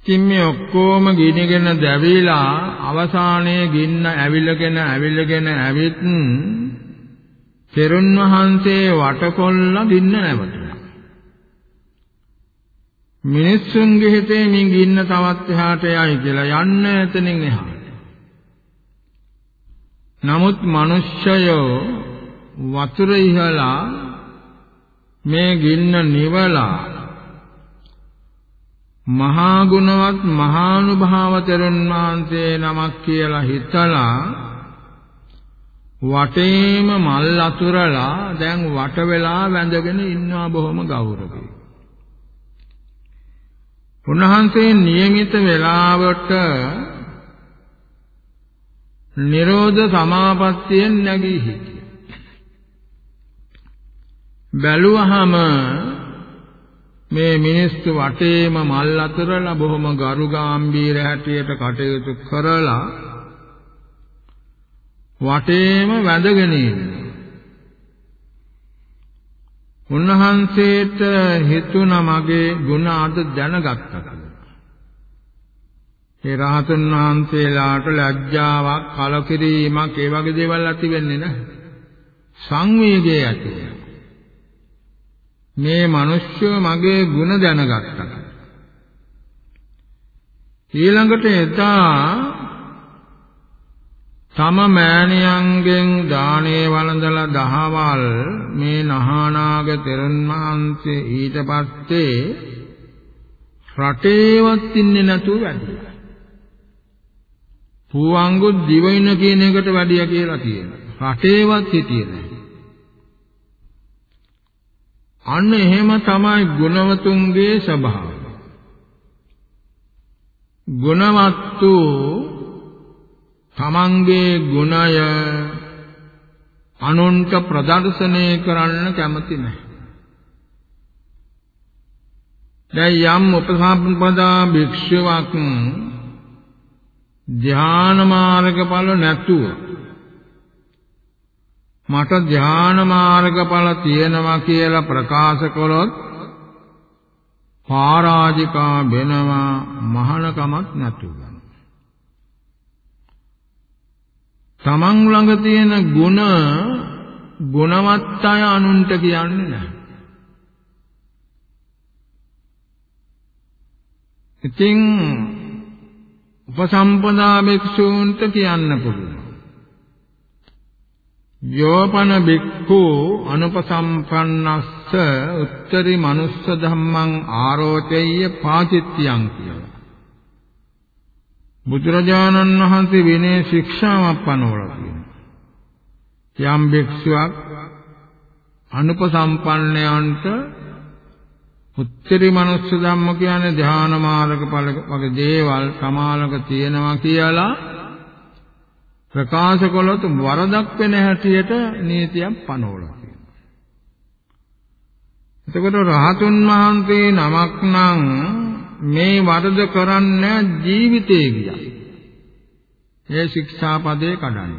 ඉතින් මේ ඔක්කොම ගිනිගෙන දැවිලා අවසානයේ ගින්න ඇවිලගෙන ඇවිලගෙන ඇවිත් තෙරුන් වහන්සේ වටකොල්ල ගින්න නැවතුණා. මිනිස්සුන්ගේ හිතේ මින් ගින්න තවත් එහාට යයි කියලා යන්න එතනින් එහාට. නමුත් මිනිස්සයෝ වතුර ඉහලා මේ ගින්න නිවලා මහා ගුණවත් මහානුභාව තෙරුන් වහන්සේ නමක් කියලා හිතලා වටේම මල් අතුරලා දැන් වට වෙලා වැඳගෙන ඉන්නවා බොහොම ගෞරවයෙන්. උන්වහන්සේ નિયમિત වේලාවට නිරෝධ සමාපත්තියෙන් නැගී හිටියා. බැලුවහම මේ මිනිස්සු වටේම මල් අතරලා බොහොම ගරු ගාම්භීර හැටියට කටයුතු කරලා වටේම වැඳගෙන ඉන්නේ. උන්වහන්සේට හිතුණා මගේ ගුණ අද දැනගත්තා කියලා. ඒ රහතන් වහන්සේලාට ලැජ්ජාවක්, කලකිරීමක් ඒ වගේ දේවල් ඇති වෙන්නේ නැහැ. සංවේගය ඇති වෙනවා. මේ මිනිස්සු මගේ ගුණ දැනගත්තා. ඊළඟට එදා තම මෑණියන්ගෙන් දානේ වළඳලා දහවල් මේ නහානාග තෙරුන් වහන්සේ ඊට පස්සේ රටේවත් ඉන්නේ නැතුව වැඩියා. පුවංගු දිවින කියන එකට වැඩියා කියලා කියනවා. රටේවත් හිටියේ නැහැ. අන්න එහෙම තමයි ගුණවතුන්ගේ ස්වභාවය. ගුණවත්තු තමන්ගේ ගුණය අනුන්ට ප්‍රදර්ශනය කරන්න කැමති නැහැ. දැන් යම් උපසම්පදා භික්ෂුවක් ධ්‍යාන මාර්ගඵල නැතුව මට ධ්‍යාන මාර්ගඵල තියෙනවා කියලා ප්‍රකාශ කළොත් පරාජිකා වෙනවා මහානකමක් නැතුව. තමන් ළඟ තියෙන ಗುಣ ගුණවත් අය අනුන්ට කියන්නේ නැහැ. ඉතින් උපසම්පදා භික්ෂූන්ට කියන්න පුළුවන්. යෝපන බික්ඛු අනුපසම්පන්නස්ස උත්තරි මනුස්ස ධම්මං ආරෝචෙය්‍ය පාචිත්‍යං කියලා. බුදුරජාණන් වහන්සේ විනය ශික්ෂාවක් පනවලා තියෙනවා. යම් භික්ෂුවක් අනුපසම්පන්නයන්ට උත්තරී මනුස්ස ධම්ම කියන්නේ ධ්‍යාන මාර්ග ඵල වගේ දේවල් සමාලක තියෙනවා කියලා ප්‍රකාශ කළොත් වරදක් වෙන හැටියට නීතියක් පනවලා තියෙනවා. එතකොට රහතුන් වහන්සේ නමක් නම් මේ වරද කරන්නේ ජීවිතේ ගියා. ඒ ශික්ෂාපදේ කඩන්න.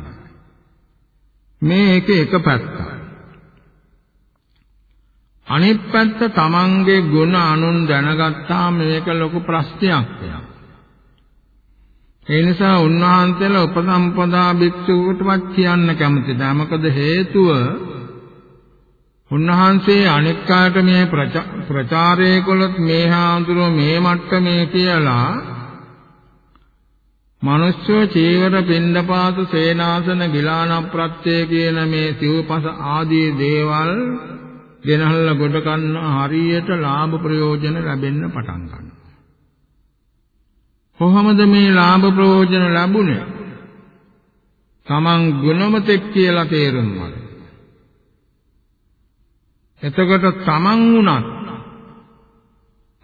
මේ එක එක පැත්තක්. අනිත් පැත්ත තමන්ගේ ගුණ අනුන් දැනගත්තාම මේක ලොකු ප්‍රශ්නයක් වෙනවා. ඒ නිසා උන්වහන්සේලා උපසම්පදා භික්ෂුවටවත් කියන්න කැමති නැහැ. මොකද හේතුව උන්වහන්සේ අනෙක් කාට මේ ප්‍රචාරය කළොත් මේ හාඳුරෝ මේ මට්ටමේ කියලා මනුෂ්‍ය චීවර පින්ඩපාත සේනාසන ගිලාන ප්‍රත්‍ය කියන මේ සිව්පස ආදී දේවල් ගෙනහල්ලා ගොඩ ගන්න හරියට ලාභ ප්‍රයෝජන ලැබෙන්න පටන් ගන්නවා කොහොමද මේ ලාභ ප්‍රයෝජන ලැබුණේ? Taman ගුණමතෙක් කියලා තේරුම් ගන්න. එතකොට Taman උනත්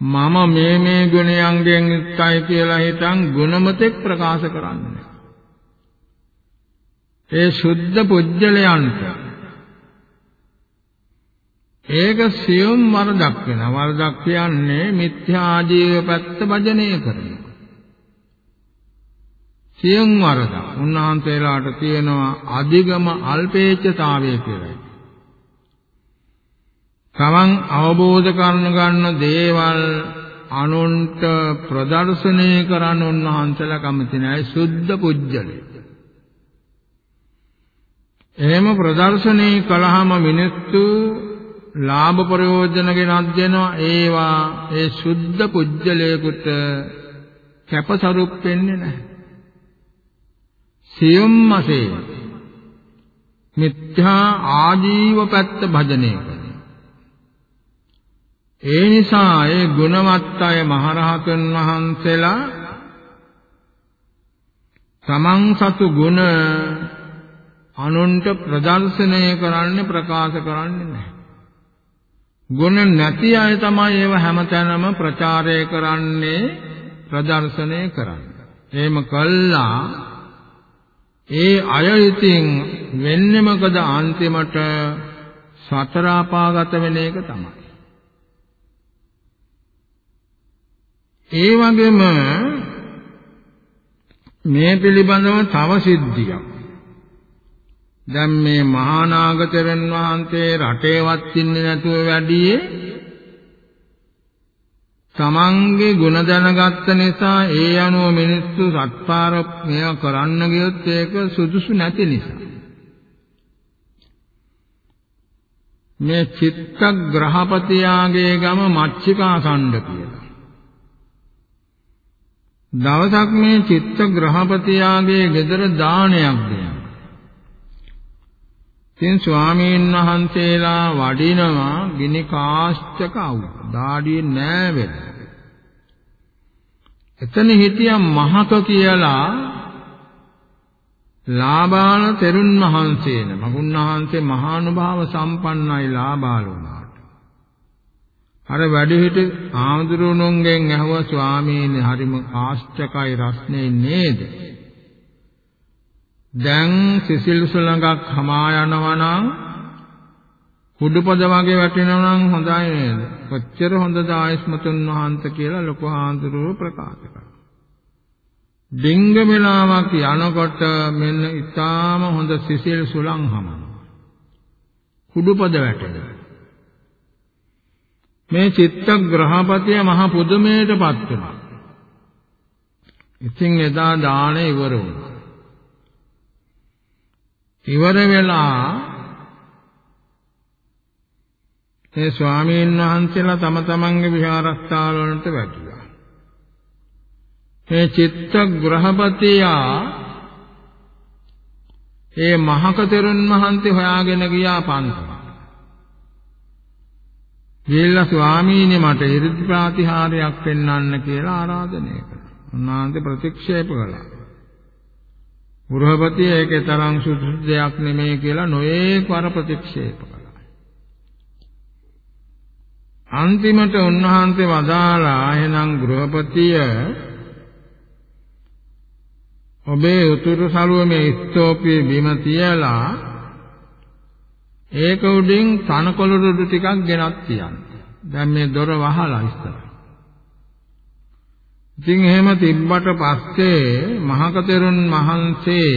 මම මේ මේ ගුණයන්ගෙන් යුක්තයි කියලා හිතන් ගුණමතෙක් ප්‍රකාශ කරන්නේ. ඒ සුද්ධ පුජ්‍යලයන්ට ඒක සියුම් වරදක් වෙනවා. වරදක් කියන්නේ මිත්‍යා ජීව පැත්ත වජනය කරනවා. සියම් වරද උන්වහන්සේලාට තියෙනවා අධිගම අල්පේච්ඡතාවය කියලා. තමන් අවබෝධ කරන ගන්න දේවල් අනුන්ට ප්‍රදර්ශනය කරන්න උන්වහන්සේලා කැමති නැහැ සුද්ධ පුජ්‍යලේ. එහෙම ප්‍රදර්ශනය කළාම මිනිස්සු ලාභ ප්‍රයෝජන ගෙනත් දෙනවා ඒවා ඒ සුද්ධ පුජ්‍යලයකට කැපසරුප් වෙන්නේ නැහැ. සියුම්මසේ මිත්‍යා ආජීව පැත්ත භජනය කරනවා. ඒ නිසා ඒ ගුණවත් අය මහරහතන් වහන්සේලා තමන් සතු ගුණ අනුන්ට ප්‍රදර්ශනය කරන්නේ ප්‍රකාශ කරන්නේ නැහැ. ගුණ නැති අය තමයි ඒව හැමතැනම ප්‍රචාරය කරන්නේ ප්‍රදර්ශනය කරන්නේ. එහෙම කළා ඒ අය ඉතින් වෙන්නේ මොකද අන්තිමට සතර අපාගත වෙන එක තමයි. ඒ වගේම මේ පිළිබඳව තව සිද්ධියක්. දැන් මේ මහානාගතරන් වහන්සේ රටේවත් ඉන්නේ නැතුව වැඩියේ තමන්ගේ ගුණ දැනගත්ත නිසා ඒ අනුව මිනිස්සු සත්පාර මේවා කරන්න ගියොත් ඒක සුදුසු නැති නිසා මේ චිත්ත ග්‍රහපතියාගේ ගම මච්චිකා ඛණ්ඩ කියලා. දවසක් මේ චිත්ත ග්‍රහපතියාගේ ගෙදර දානයක් දෙනවා. ඉතින් ස්වාමීන් වහන්සේලා වඩිනවා ගිනි කාශ්චක අවු. දාඩියේ නෑ වෙල. එතන හිටියා මහක කියලා ලාබාල තෙරුන් වහන්සේන මගුන් වහන්සේ මහානුභාව සම්පන්නයි ලාබාල වුණාට. අර වැඩිහිටි ආමඳුරුණුන්ගෙන් ඇහුවා ස්වාමීනි හරිම ආශ්චර්යයි රස්නේ නේද? දැන් සිසිල් සුළඟක් හමා යනවා නම් කුඩුපද වගේ වැටෙනවා නම් හොඳයි නේද? කොච්චර හොඳද ආයස්මතුන් වහන්සේ කියලා ලොකු හාඳුරුව ප්‍රකාශ කරා. ඩිංග වෙලාවක් යනකොට මෙන්න ඊටාම හොඳ සිසිල් සුළං හමනවා. කුඩුපද වැටෙනවා. මේ චිත්ත ග්‍රහපතිය මහ පුදුමයටපත් වුණා. ඉතින් එදා දාණය ඉවර වුණා. ඉවර වෙලා ඒ ස්වාමීන් වහන්සේලා තම තමන්ගේ විහාරස්ථාන වලට වැටුණා. මේ චිත්ත ග්‍රහපතියා ඒ මහකතරුන් වහන්සේ හොයාගෙන ගියා පන්සල. ගිහිල්ලා ස්වාමීනි මට 이르දි ප්‍රාතිහාරයක් පෙන්වන්න කියලා ආරාධනය කළා. උන්වහන්සේ ප්‍රතික්ෂේප කළා. ගෘහපතිය ඒකේ තරම් සුදුසු දෙයක් නෙමෙයි කියලා නොයේක් වර ප්‍රතික්ෂේප කළා. අන්තිමට උන්වහන්සේ වදාලා එහෙනම් ගෘහපතිය ඔබේ උතුරු සළුවේ ස්තෝපයේ බිම තියලා ඒක උඩින් තනකොළ රොඩු ටිකක් ගෙනත් තියන්න. දැන් මේ දොර වහලා ඉස්සර. ඉතින් එහෙම තිබ්බට පස්සේ මහකතරුන් මහන්සේ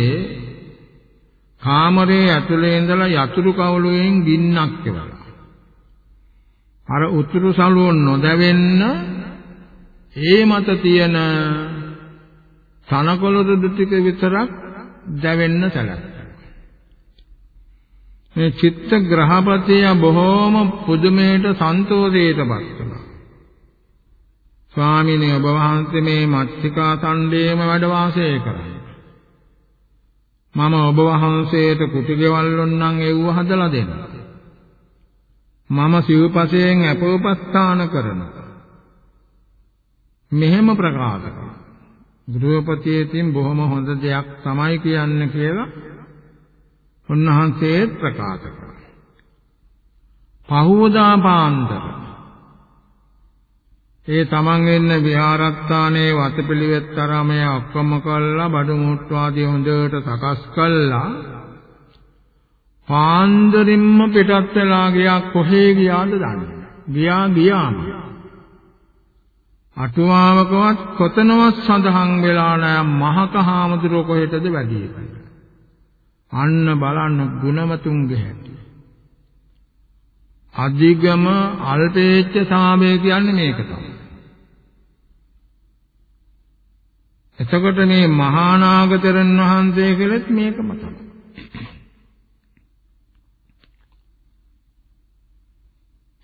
කාමරේ ඇතුලේ ඉඳලා යතුරු කවුළුවෙන් ගින්නක් කෙවලා. අර උතුරු සළුව නොදැවෙන්න ඒ මත තියෙන තනකොළ රුදු ටික විතරක් දැවෙන්න සැලැස්සා. මේ චිත්ත ග්‍රහපතිය බොහෝම පුදුමයට සන්තෝෂයටපත් වුණා. ස්වාමීනි ඔබ වහන්සේ මේ මත්තිකා සණ්ඩේම වැඩ වාසය කරයි. මම ඔබ වහන්සේට කුටි ගෙවල් වොන්නම් එව්ව හදලා දෙන්න. මම සිව්පසයෙන් අපෝපස්ථාන කරනවා. මෙහෙම ප්‍රකාශ කරනවා. ගෘහපතියකින් බොහොම හොඳ දෙයක් තමයි කියන්නේ කියලා උන්වහන්සේ ප්‍රකාශ කරා. පහවදා පාන්දර ඒ තමන් ඉන්න විහාරස්ථානයේ වතපිළිවෙත් තරමය ඔක්කොම කළා බඩු මුට්ටු ආදී හොඳට සකස් කළා. පාන්දරින්ම පිටත් වෙලා ගියා කොහේ ගියාද දන්නේ ගියා ගියාම. අටුවාවකවත් කොතනවත් සඳහන් වෙලා නැහැ මහක හාමුදුරුවෝ කොහෙටද වැඩි අන්න බලන්න ගුණවතුන්ගේ හැටි අධිගම අල්පේච්ඡ සාමය කියන්නේ මේක තමයි. එතකොට මේ මහා නාගතරන් වහන්සේ කියලත් මේකම තමයි.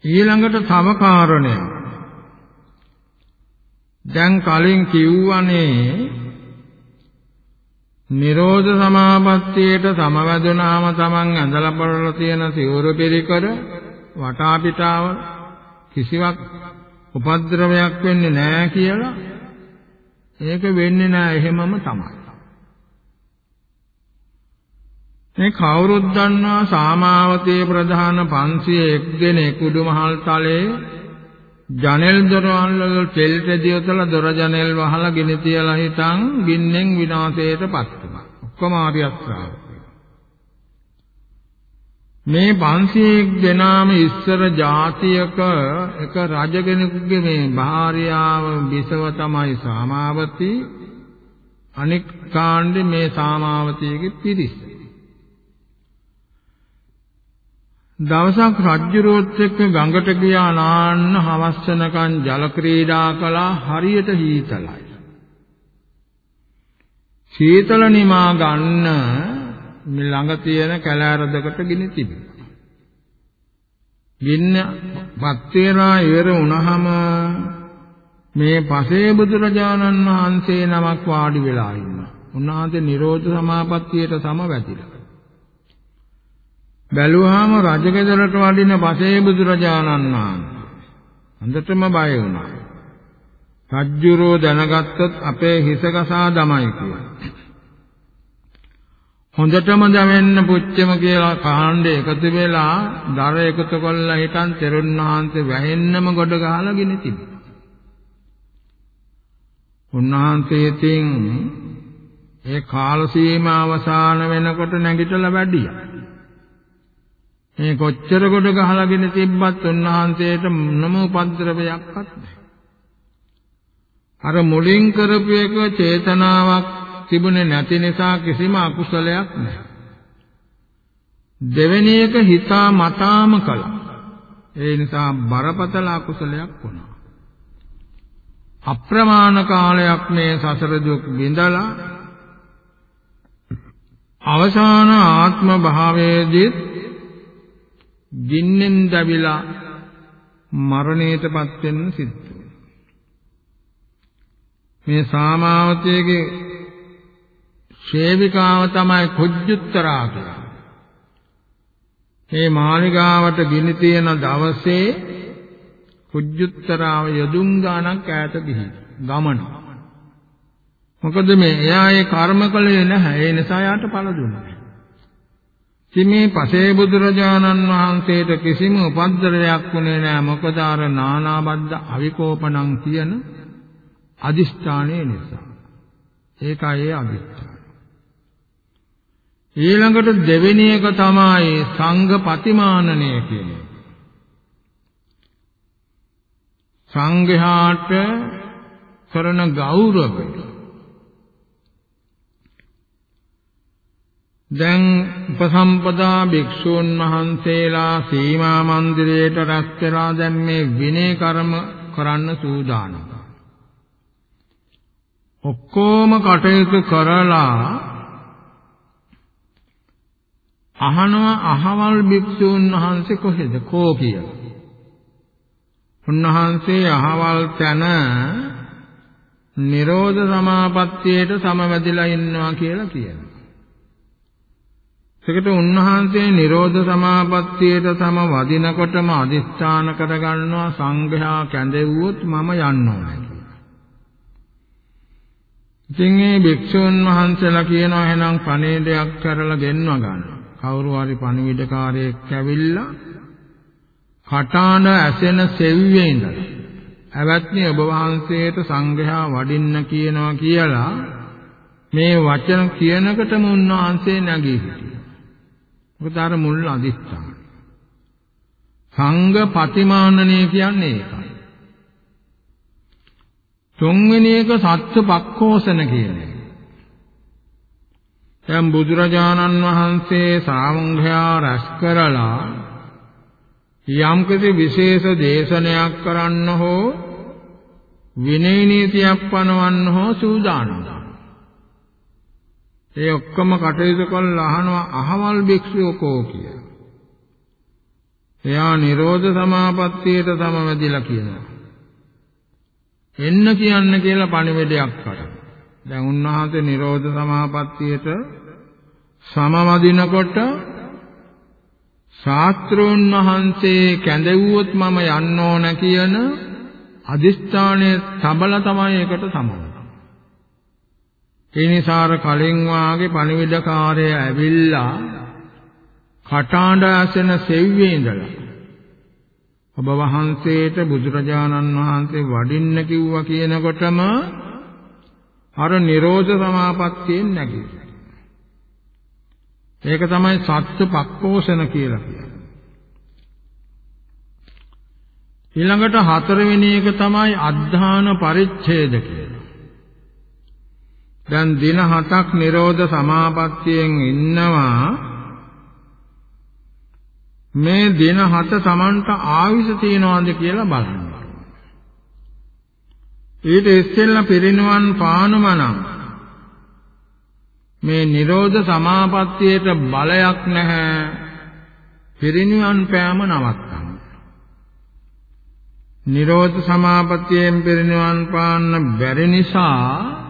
ඊළඟට තව කාරණයක්. දැන් කලින් කිව්වනේ නිරෝධ සමාපත්තියට සමවැදුනාම තමන් ඇඳලා බලලා තියෙන සිවුරු පිළිකර වටා පිටාව කිසිවක් උපද්‍රවයක් වෙන්නේ නැහැ කියලා ඒක වෙන්නේ නැහැ එහෙමම තමයි. මේ කවුරුත් දන්නා සාමාවතී ප්‍රධාන 501 දෙනෙක් උඩුමහල් තලයේ ජනෙල් දොරවල් වල තෙල් රෙදියතල දොර ජනෙල් වහලා ගෙන තියලා හිටන් ගින්නෙන් විනාශයටපත් වුණා. ඔක්කොම ආර්ය ශ්‍රාවක. මේ 500ක් දෙනාම ඉස්සර જાතියක එක රජ කෙනෙකුගේ මේ භාර්යාව බිසව තමයි සාමාවති අනික් කාණ්ඩේ මේ සාමාවතියගේ පිරිස දවසක් රජ්ජුරුවත් එක්ක ගඟට ගියා නාන්න හවස් වෙනකන් ජල ක්‍රීඩා කළා හරියට හීතලයි සීතල නිමා ගන්න මේ ළඟ තියෙන කැලෑරදකට ගිනි තිබෙනවා. ගින්න පත් වේලා ඉවර වුණාම මේ පසේ බුදුරජාණන් වහන්සේ නමක් වාඩි වෙලා ඉන්නවා. උන්වහන්සේ නිරෝධ සමාපත්තියට සමවැදිලා. බැලුවාම රජගෙදරට වඩින පසේ බුදුරජාණන් වහන්සේ හොඳටම බය වුණා. රජ්ජුරෝ දැනගත්තොත් අපේ හිස කසා දමයි කියලා. හොඳටම දැවෙන්න පුච්චම කියලා කාණ්ඩ එකතු වෙලා දර එකතු කරලා හිටන් තෙරුන් වහන්සේ වැහෙන්නම ගොඩ ගහලා ගෙන තිබුණා. උන්වහන්සේ ඉතින් ඒ කාල සීමා අවසන් වෙනකොට නැගිටලා වැඩියා. මේ කොච්චර ගොඩ ගහලාගෙන තිබ්බත් උන්වහන්සේට මොනම උපද්‍රවයක්වත් නැහැ. අර මුලින් කරපු එක චේතනාවක් තිබුණේ නැති නිසා කිසිම අකුසලයක් නැහැ. දෙවෙනි එක හිතා මතාම කළා. ඒ නිසා බරපතල අකුසලයක් වුණා. අප්‍රමාණ කාලයක් මේ සසර දුක් විඳලා අවසාන ආත්ම භාවයේදී ගින්නෙන් දැවිලා මරණයටපත් වෙන්න සිද්ධ මේ සාමාවතයේ සේවිකාව තමයි කුජ්ජුත්තරා කියලා. මේ මාලිගාවට ගිනි තියෙන දවසේ කුජ්ජුත්තරාව යදුන් ගානක් ඈත ගිහි ගමන. මොකද මේ එයා ඒ කර්ම කළේ නැහැ. ඒ නිසා යාට පළ දුන්නා. ඉතින් මේ පසේ බුදුරජාණන් වහන්සේට කිසිම උපද්දරයක් වුණේ නැහැ. මොකද අර නානාබද්ධ අවිකෝපණං කියන අදිෂ්ඨානයේ නිසා. ඒකයි ඒ අදිෂ්ඨාන. ඊළඟට දෙවෙනි එක තමයි සංඝ පතිමානනය කියන්නේ. සංඝයාට කරන ගෞරවය. දැන් උපසම්පදා භික්ෂූන් වහන්සේලා සීමා මන්දිරයට රැස් වෙලා දැන් මේ විනය කර්ම කරන්න සූදානම්. ඔක්කොම කටයුතු කරලා අහනවා අහවල් භික්ෂූන් වහන්සේ කොහෙද කෝ කියලා. උන්වහන්සේ අහවල් තැන නිරෝධ සමාපත්තියට සමවැදිලා ඉන්නවා කියලා කියනවා. ඒකට උන්වහන්සේ නිරෝධ සමාපත්තියට සම වදිනකොටම අදිස්ථාන කරගන්නවා සංඝයා කැඳෙව්වොත් මම යන්න ඕනේ කියලා. ඉතින් මේ භික්ෂුන් වහන්සේලා කියනවා එහෙනම් පණේඩයක් කරලා ගෙන්ව ගන්න. කවුරු හරි පණිවිඩකාරයෙක් ඇවිල්ලා කටාන ඇසෙන සෙව්වේ ඉඳලා ඇවැත්නි ඔබ වහන්සේට සංඝයා වඩින්න කියනවා කියලා මේ වචන කියනකොටම උන්වහන්සේ නැගී හිටියා. මොකද අර මුල් අදිස්ථාන. සංඝ පතිමානනය කියන්නේ ඒකයි. තුන්වෙනි එක සත්‍ය පක්ඛෝසන කියන්නේ. දැන් බුදුරජාණන් වහන්සේ සාමඝයා රැස් කරලා යම්කිසි විශේෂ දේශනයක් කරන්න හෝ විනය නීතියක් පනවන්න හෝ සූදානම්. ඒ ඔක්කොම කටයුතු කරලා අහනවා අහවල් භික්ෂුව කෝ කියලා. එයා නිරෝධ සමාපත්තියට සමවැදිලා කියනවා. එන්න කියන්න කියලා පණිවිඩයක් කරා. දැන් උන්වහන්සේ නිරෝධ සමාපත්තියට සමවදිනකොට ශාස්ත්‍රෝන් වහන්සේ කැඳවුවොත් මම යන්න ඕන කියන අදිස්ථානයේ තබල තමයි ඒකට සමවන්නේ. ඒ නිසාර කලින් වාගේ පණිවිඩකාරය ඇවිල්ලා කටාඬ ඇසෙන සෙව්වේ ඉඳලා ඔබ වහන්සේට බුදුරජාණන් වහන්සේ වඩින්න කිව්වා කියනකොටම අර නිරෝධ සමාපත්තියෙන් නැගී. ඒක තමයි සත්‍ය පක්කෝෂණ කියලා කියන්නේ. ඊළඟට හතරවෙනි එක තමයි අද්ධාන පරිච්ඡේද කියලා. දැන් දින හතක් නිරෝධ සමාපත්තියෙන් ඉන්නවා මේ දින හත Tamanට ආවිස තියනවාද කියලා බලන්න. ඊට ඉස්සෙල්ලා පිරිනුවන් පානුමනම් මේ Nirodha Samapattiyට බලයක් නැහැ පිරිනිවන් පෑම නවත්තන්න. Nirodha Samapattiyයෙන් පිරිනිවන් පාන්න බැරි නිසා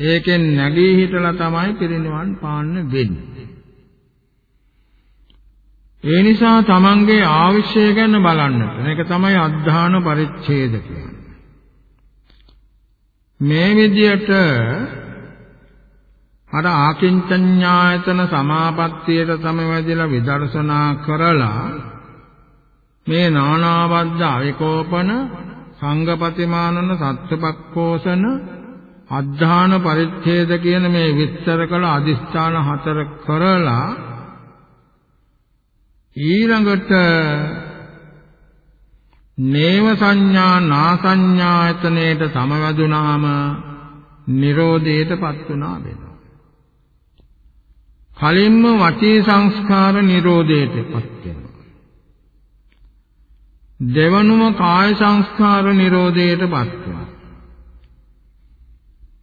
ඒකෙන් නැගී හිටලා තමයි පිරිනිවන් පාන්න වෙන්නේ. ඒ නිසා තමන්ගේ ආවිශ්ය ගැන බලන්නට. මේක තමයි අද්ධාන පරිච්ඡේද කියන්නේ. මේ විදියට අර ආකින්චඤ්ඤායතන සමාපත්තියට සමවැදිලා විදර්ශනා කරලා මේ නානාබද්ධ අවිකෝපන සංඝපතිමානන සත්‍යපක්ඛෝසන අද්ධාන පරිච්ඡේද කියන මේ විස්තර කළ අදිස්ථාන හතර කරලා ඊළඟට නේව සංඥා නාසඤ්ඤායතනයේට සමවැදුනාම නිරෝධයටපත් වුණා වෙනවා කලින්ම වචී සංස්කාර නිරෝධයටපත් වෙනවා. දෙවනුම කාය සංස්කාර නිරෝධයටපත් වෙනවා.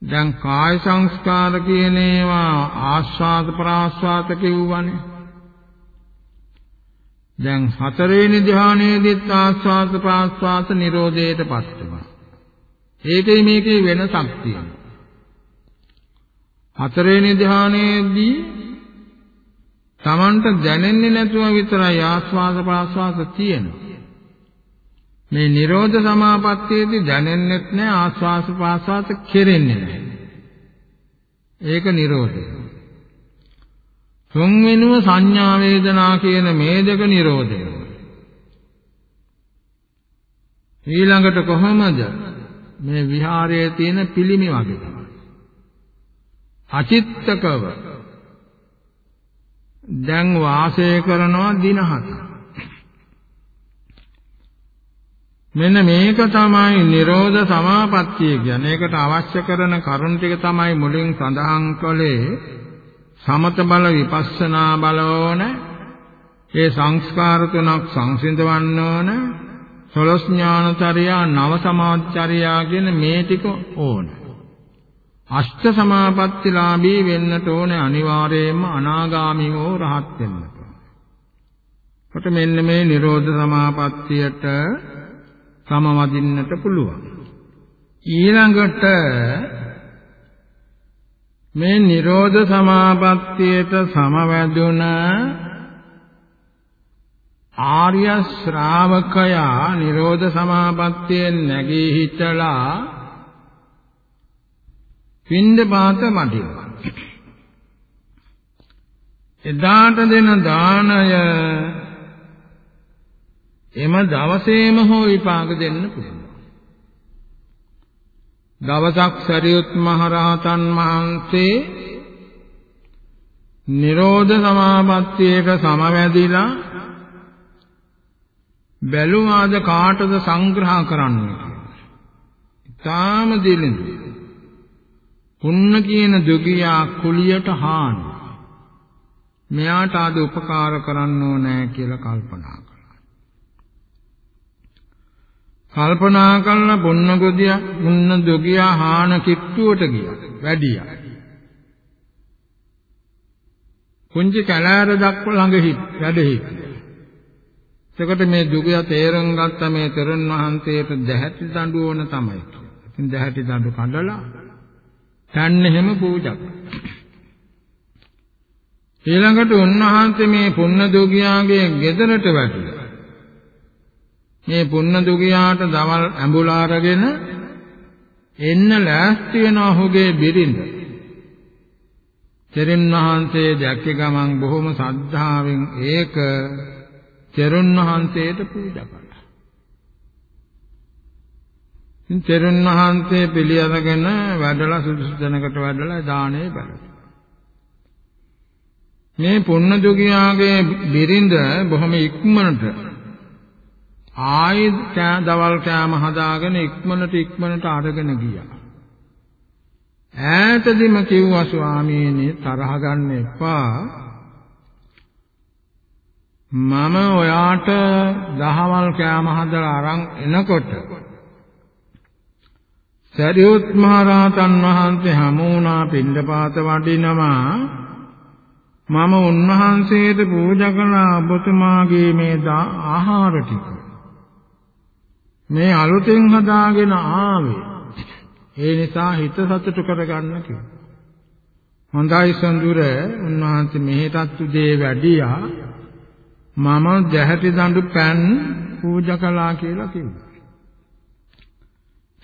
දැන් කාය සංස්කාර කියන ඒවා ආස්වාද ප්‍රාස්වාද කිව්වනේ. දැන් හතරවෙනි ධ්‍යානයේදීත් ආස්වාද ප්‍රාස්වාද නිරෝධයටපත් වෙනවා. ඒකයි මේකේ වෙනසක් තියෙනවා. හතරවෙනි ධ්‍යානයේදී Tamanට දැනෙන්නේ නැතුව විතරයි ආස්වාද ප්‍රාස්වාද තියෙනවා. මේ Nirodha Samapattiyේදී දැනෙන්නෙත් නැහැ ආස්වාද ප්‍රාස්වාද කෙරෙන්නේ නැහැ. ඒක Nirodha. තුන්වෙනුව සංඥා වේදනා කියන මේ දෙක Nirodha. ඊළඟට කොහොමද මේ විහාරයේ තියෙන පිළිමි වගේ තමයි. අචිත්තකව දැන් වාසය කරනවා දින හතක්. මෙන්න මේක තමයි Nirodha Samapattiය කියන්නේ. ඒකට අවශ්‍ය කරන කරුණු ටික තමයි මුලින් සඳහන් කළේ සමත බල විපස්සනා බල ඕන. ඒ සංස්කාර තුනක් සංසිඳවන්න ඕන. සලස් ඥානචර්යා නව සමාධිචර්යා කියන මේ ටික ඕන. අෂ්ට සමාපත්තිලාභී වෙන්නට ඕනේ අනිවාර්යයෙන්ම අනාගාමීව රහත් වෙන්නට. කොට මෙන්න මේ Nirodha සමාපත්තියට සමවදින්නට පුළුවන්. ඊළඟට මේ Nirodha සමාපත්තියට සමවැදුන ආර්ය ශ්‍රාවකයා Nirodha සමාපත්තියෙන් නැගී හිටලා පින්ඳ පාත මදිනවා. එදාට දෙන දාණය එම දවසේම හෝ විපාක දෙන්න පුළුවන්. දවසක් සරියුත් මහ රහතන් වහන්සේ නිරෝධ සමාපත්තියක සමවැදිලා බැලුවාද කාටද සංග්‍රහ කරන්නේ කියලා. ඊටාම දිලිඳු. පුන්න කියන දුගියා කුලියට හාන. මෙයාට ආද උපකාර කරන්න ඕනෑ කියලා කල්පනා කළා. කල්පනා කළා පුන්න ගොදිය පුන්න දොගියා හාන කිට්ටුවට ගියා වැඩියා. කුංචි කලාර දක්ව ළඟ හිට වැඩ හිටියා එතකොට මේ දුගියා තේරුම් ගත්ත මේ තෙරුන් වහන්සේට දැහැටි දඬු ඕන තමයි. ඉතින් දැහැටි දඬු කඩලා තන්නේ හැම පූජා ඊළඟට උන්වහන්සේ මේ පුන්න දුගියාගේ ගෙදරට වැටුණා මේ පුන්න දුගියාට දවල් ඇඹුල අරගෙන එන්න ලෑස්ති වෙන ඔහුගේ බිරිඳ. තෙරුන් වහන්සේ දැක්ක ගමන් බොහොම ශ්‍රද්ධාවෙන් ඒක තෙරුන් වහන්සේට පූජා කළා. ඉතින් තෙරුන් වහන්සේ පිළිඅරගෙන වැඩලා සුදුසු තැනකට වැඩලා දානේ බැලුවා. මේ පුන්න දුගියාගේ බිරිඳ බොහොම ඉක්මනට ආයෙත් කෑ දවල් කෑම හදාගෙන ඉක්මනට ඉක්මනට අරගෙන ගියා. ඈතදීම කිව්වා ස්වාමීනි තරහ ගන්න එපා. මම ඔයාට දහවල් කෑම හදලා අරන් එනකොට සරියුත් මහ රහතන් වහන්සේ හමු වුණා පින්ඩපාත වඩිනවා මම උන්වහන්සේට පූජා කළ ඔබතුමාගේ මේ ආහාර ටික මේ අලුතෙන් හදාගෙන ආවේ. ඒ නිසා හිත සතුට කරගන්න කිව්වා. හොඳයි සඳුර උන්වහන්සේ මෙහෙටත් උදේ වැඩියා මම දැහැටි දඬු පෑන් පූජා කළා කියලා කිව්වා.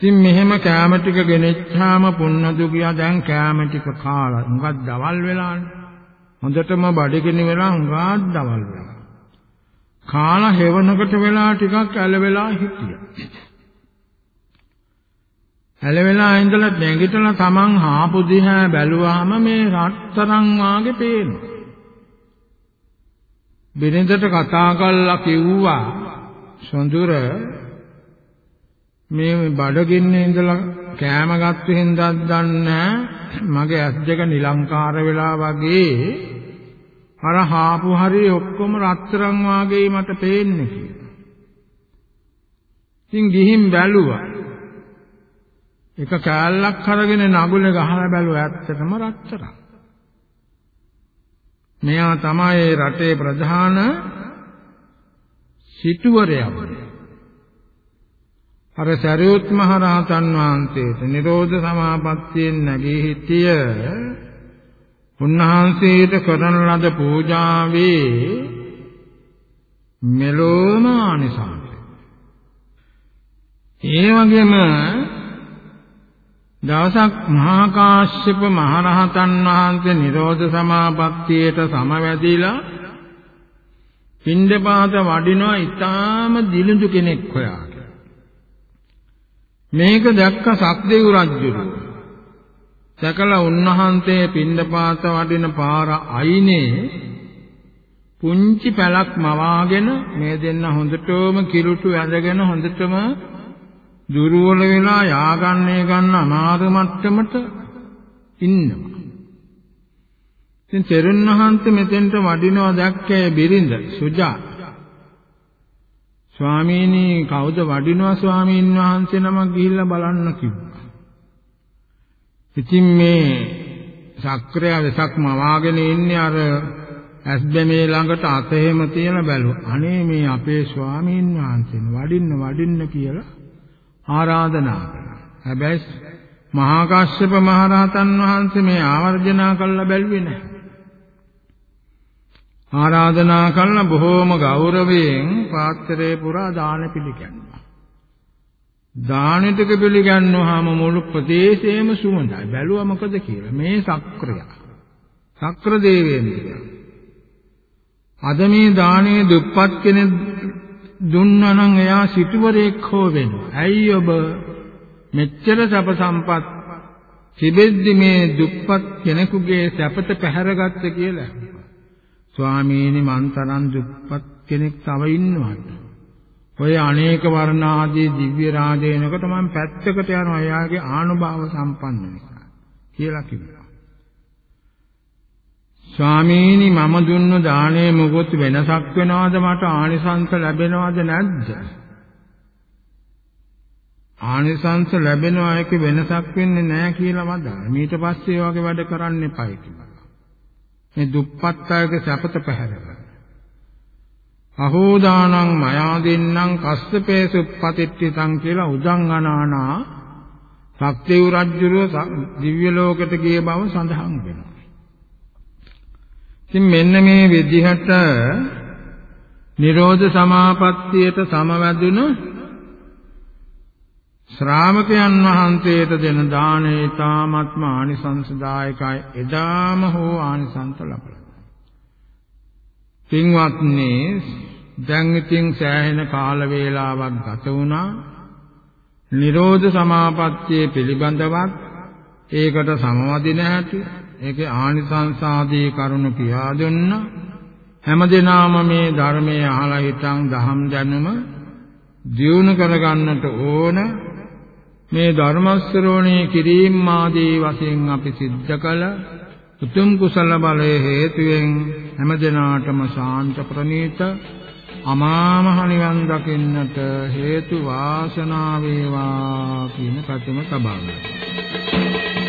ඉතින් මෙහෙම කැම ටික ගෙනෙච්චාම පුන්නදු ගියා දැන් කැම ටික කාලා. උඟක් දවල් වෙලානේ. හොඳටම බඩගිනි වෙලා උඟක් දවල් වෙලා. කාලා හෙවණකට වෙලා ටිකක් ඇලවෙලා හිටියා. ඇලවෙලා ඉඳලා නැගිටලා තමන් හාපු දිහා බැලුවාම මේ රත්තරන් වාගේ පේනවා. බිරිඳට කතා කරලා කිව්වා සොඳුර මේ බඩගින්නේ ඉඳලා කෑම ගත්ත හින්දාත් දන්නේ මගේ ඇස් දෙක නිලංකාර වෙලා වගේ අර හාපු හරිය ඔක්කොම රත්තරන් වාගේ මට පේන්නේ කියලා. ඉතින් ගිහින් බැලුවා. එක කෑල්ලක් අරගෙන නගුල ගහලා බැලුවා ඇත්තටම රත්තරන්. මෙයා තමයි රටේ ප්‍රධාන සිටුවරයා. අර සරියුත් මහ රහතන් වහන්සේට නිරෝධ සමාපත්තියෙන් නැගී හිටිය උන්වහන්සේට කරන ලද පූජාවේ මෙලොවම ආනිසංසය. ඒ වගේම දවසක් මහා කාශ්‍යප මහරහතන් වහන්සේ නිරෝධ සමාපත්තියට සමවැදිලා පින්ඩපාත වඩිනවා ඊටාම දිලිඳු කෙනෙක් හොයාගෙන. මේක දැක්ක සක්දේව් රජුගේ දැකලා උන්වහන්සේ පින්දපාත වඩින පාර අයිනේ පුංචි පැලක් මවාගෙන මේ දෙන්න හොඳටම කිලුටු ඇඳගෙන හොඳටම දුර්වල වෙලා යාගන්නේ ගන්න අමාරු මට්ටමට ඉන්නවා. ඉතින් තෙරුන් වහන්සේ මෙතෙන්ට වඩිනවා දැක්කේ බිරිඳ සුජා. ස්වාමීනි කවුද වඩිනවා ස්වාමීන් වහන්සේ නමක් ගිහිල්ලා බලන්න කිව්වා. ඉතින් මේ සක්‍රය වෙසක් මවාගෙන ඉන්නේ අර ඇස්බැමේ ළඟට අත එහෙම තියලා බැලුවා. අනේ මේ අපේ ස්වාමීන් වහන්සේන වඩින්න වඩින්න කියලා ආරාධනා කළා. හැබැයි මහා කාශ්‍යප මහ රහතන් වහන්සේ මේ ආවර්ජනා කළා බැලුවේ නැහැ. ආරාධනා කළා බොහෝම ගෞරවයෙන් පාත්‍රේ පුරා දාන පිළිගන්නවා. දානෙටක පිළිගන්නුවාම මුළු ප්‍රදේශයේම සුවඳයි. බැලුවා මොකද කියලා. මේ සක්‍රය. සක්‍ර දේවේන්ද්‍රය. අද මේ දානේ දුප්පත් කෙනෙක් දුන්නා නම් එයා සිටුවරෙක් හෝ වෙනවා. ඇයි ඔබ මෙච්චර සැප සම්පත් තිබෙද්දි මේ දුප්පත් කෙනෙකුගේ සැපත පැහැරගත්ත කියලා. ස්වාමීනි මං තරම් දුප්පත් කෙනෙක් තව ඉන්නවද? ඔය අනේක වර්ණ ආදී දිව්‍ය රාජේනකට මම පැත්තකට යනවා එයාගේ ආනුභාව සම්පන්න නිසා කියලා කිව්වා. ස්වාමීනි මම දුන්නු දාණය මොකොත් වෙනසක් වෙනවද මට ආනිසංස ලැබෙනවද නැද්ද? ආනිසංස ලැබෙනවා එක වෙනසක් වෙන්නේ නැහැ කියලා වදා. ඊට පස්සේ ඒ වගේ වැඩ කරන්න එපයි කියලා. මේ දුප්පත් අයගේ සැපත පැහැරලා. අහෝදානං මයා දෙන්නම් කස්සපේ සුප්පතිට්ඨිතං කියලා උදං අනානා සක්දේව් රජුව දිව්‍ය ලෝකයට ගිය බව සඳහන් වෙනවා. ඉතින් මෙන්න මේ විදිහට නිරෝධ සමාපත්තියට සමවැදුණු ශ්‍රාමකයන් වහන්සේට දෙන දාණය ඊ타ත්ම ආනිසංසදායකයි එදාම හෝ ආනිසංස ලබනවා. පින්වත්නි දැන් ඉතින් සෑහෙන කාල වේලාවක් ගත වුණා. නිරෝධ සමාපත්තිය පිළිබඳවත් ඒකට සමවදින හැටි ඒකේ ආනිසංසාදී කරුණු කියා දුන්නා. හැමදෙනාම මේ ධර්මයේ අහලා හිටන් දහම් දැනුම දියුණු කරගන්නට ඕන මේ ධර්ම ශ්‍රවණේ කිරීම ආදී වශයෙන් අපි සිද්ධ කළ උතුම් කුසල බලයේ හේතුවෙන් හැමදෙනාටම ශාන්ත ප්‍රණීත අමාමහ නිවන් දකින්නට හේතු වාසනා වේවා කියන කතම තබාගන්න.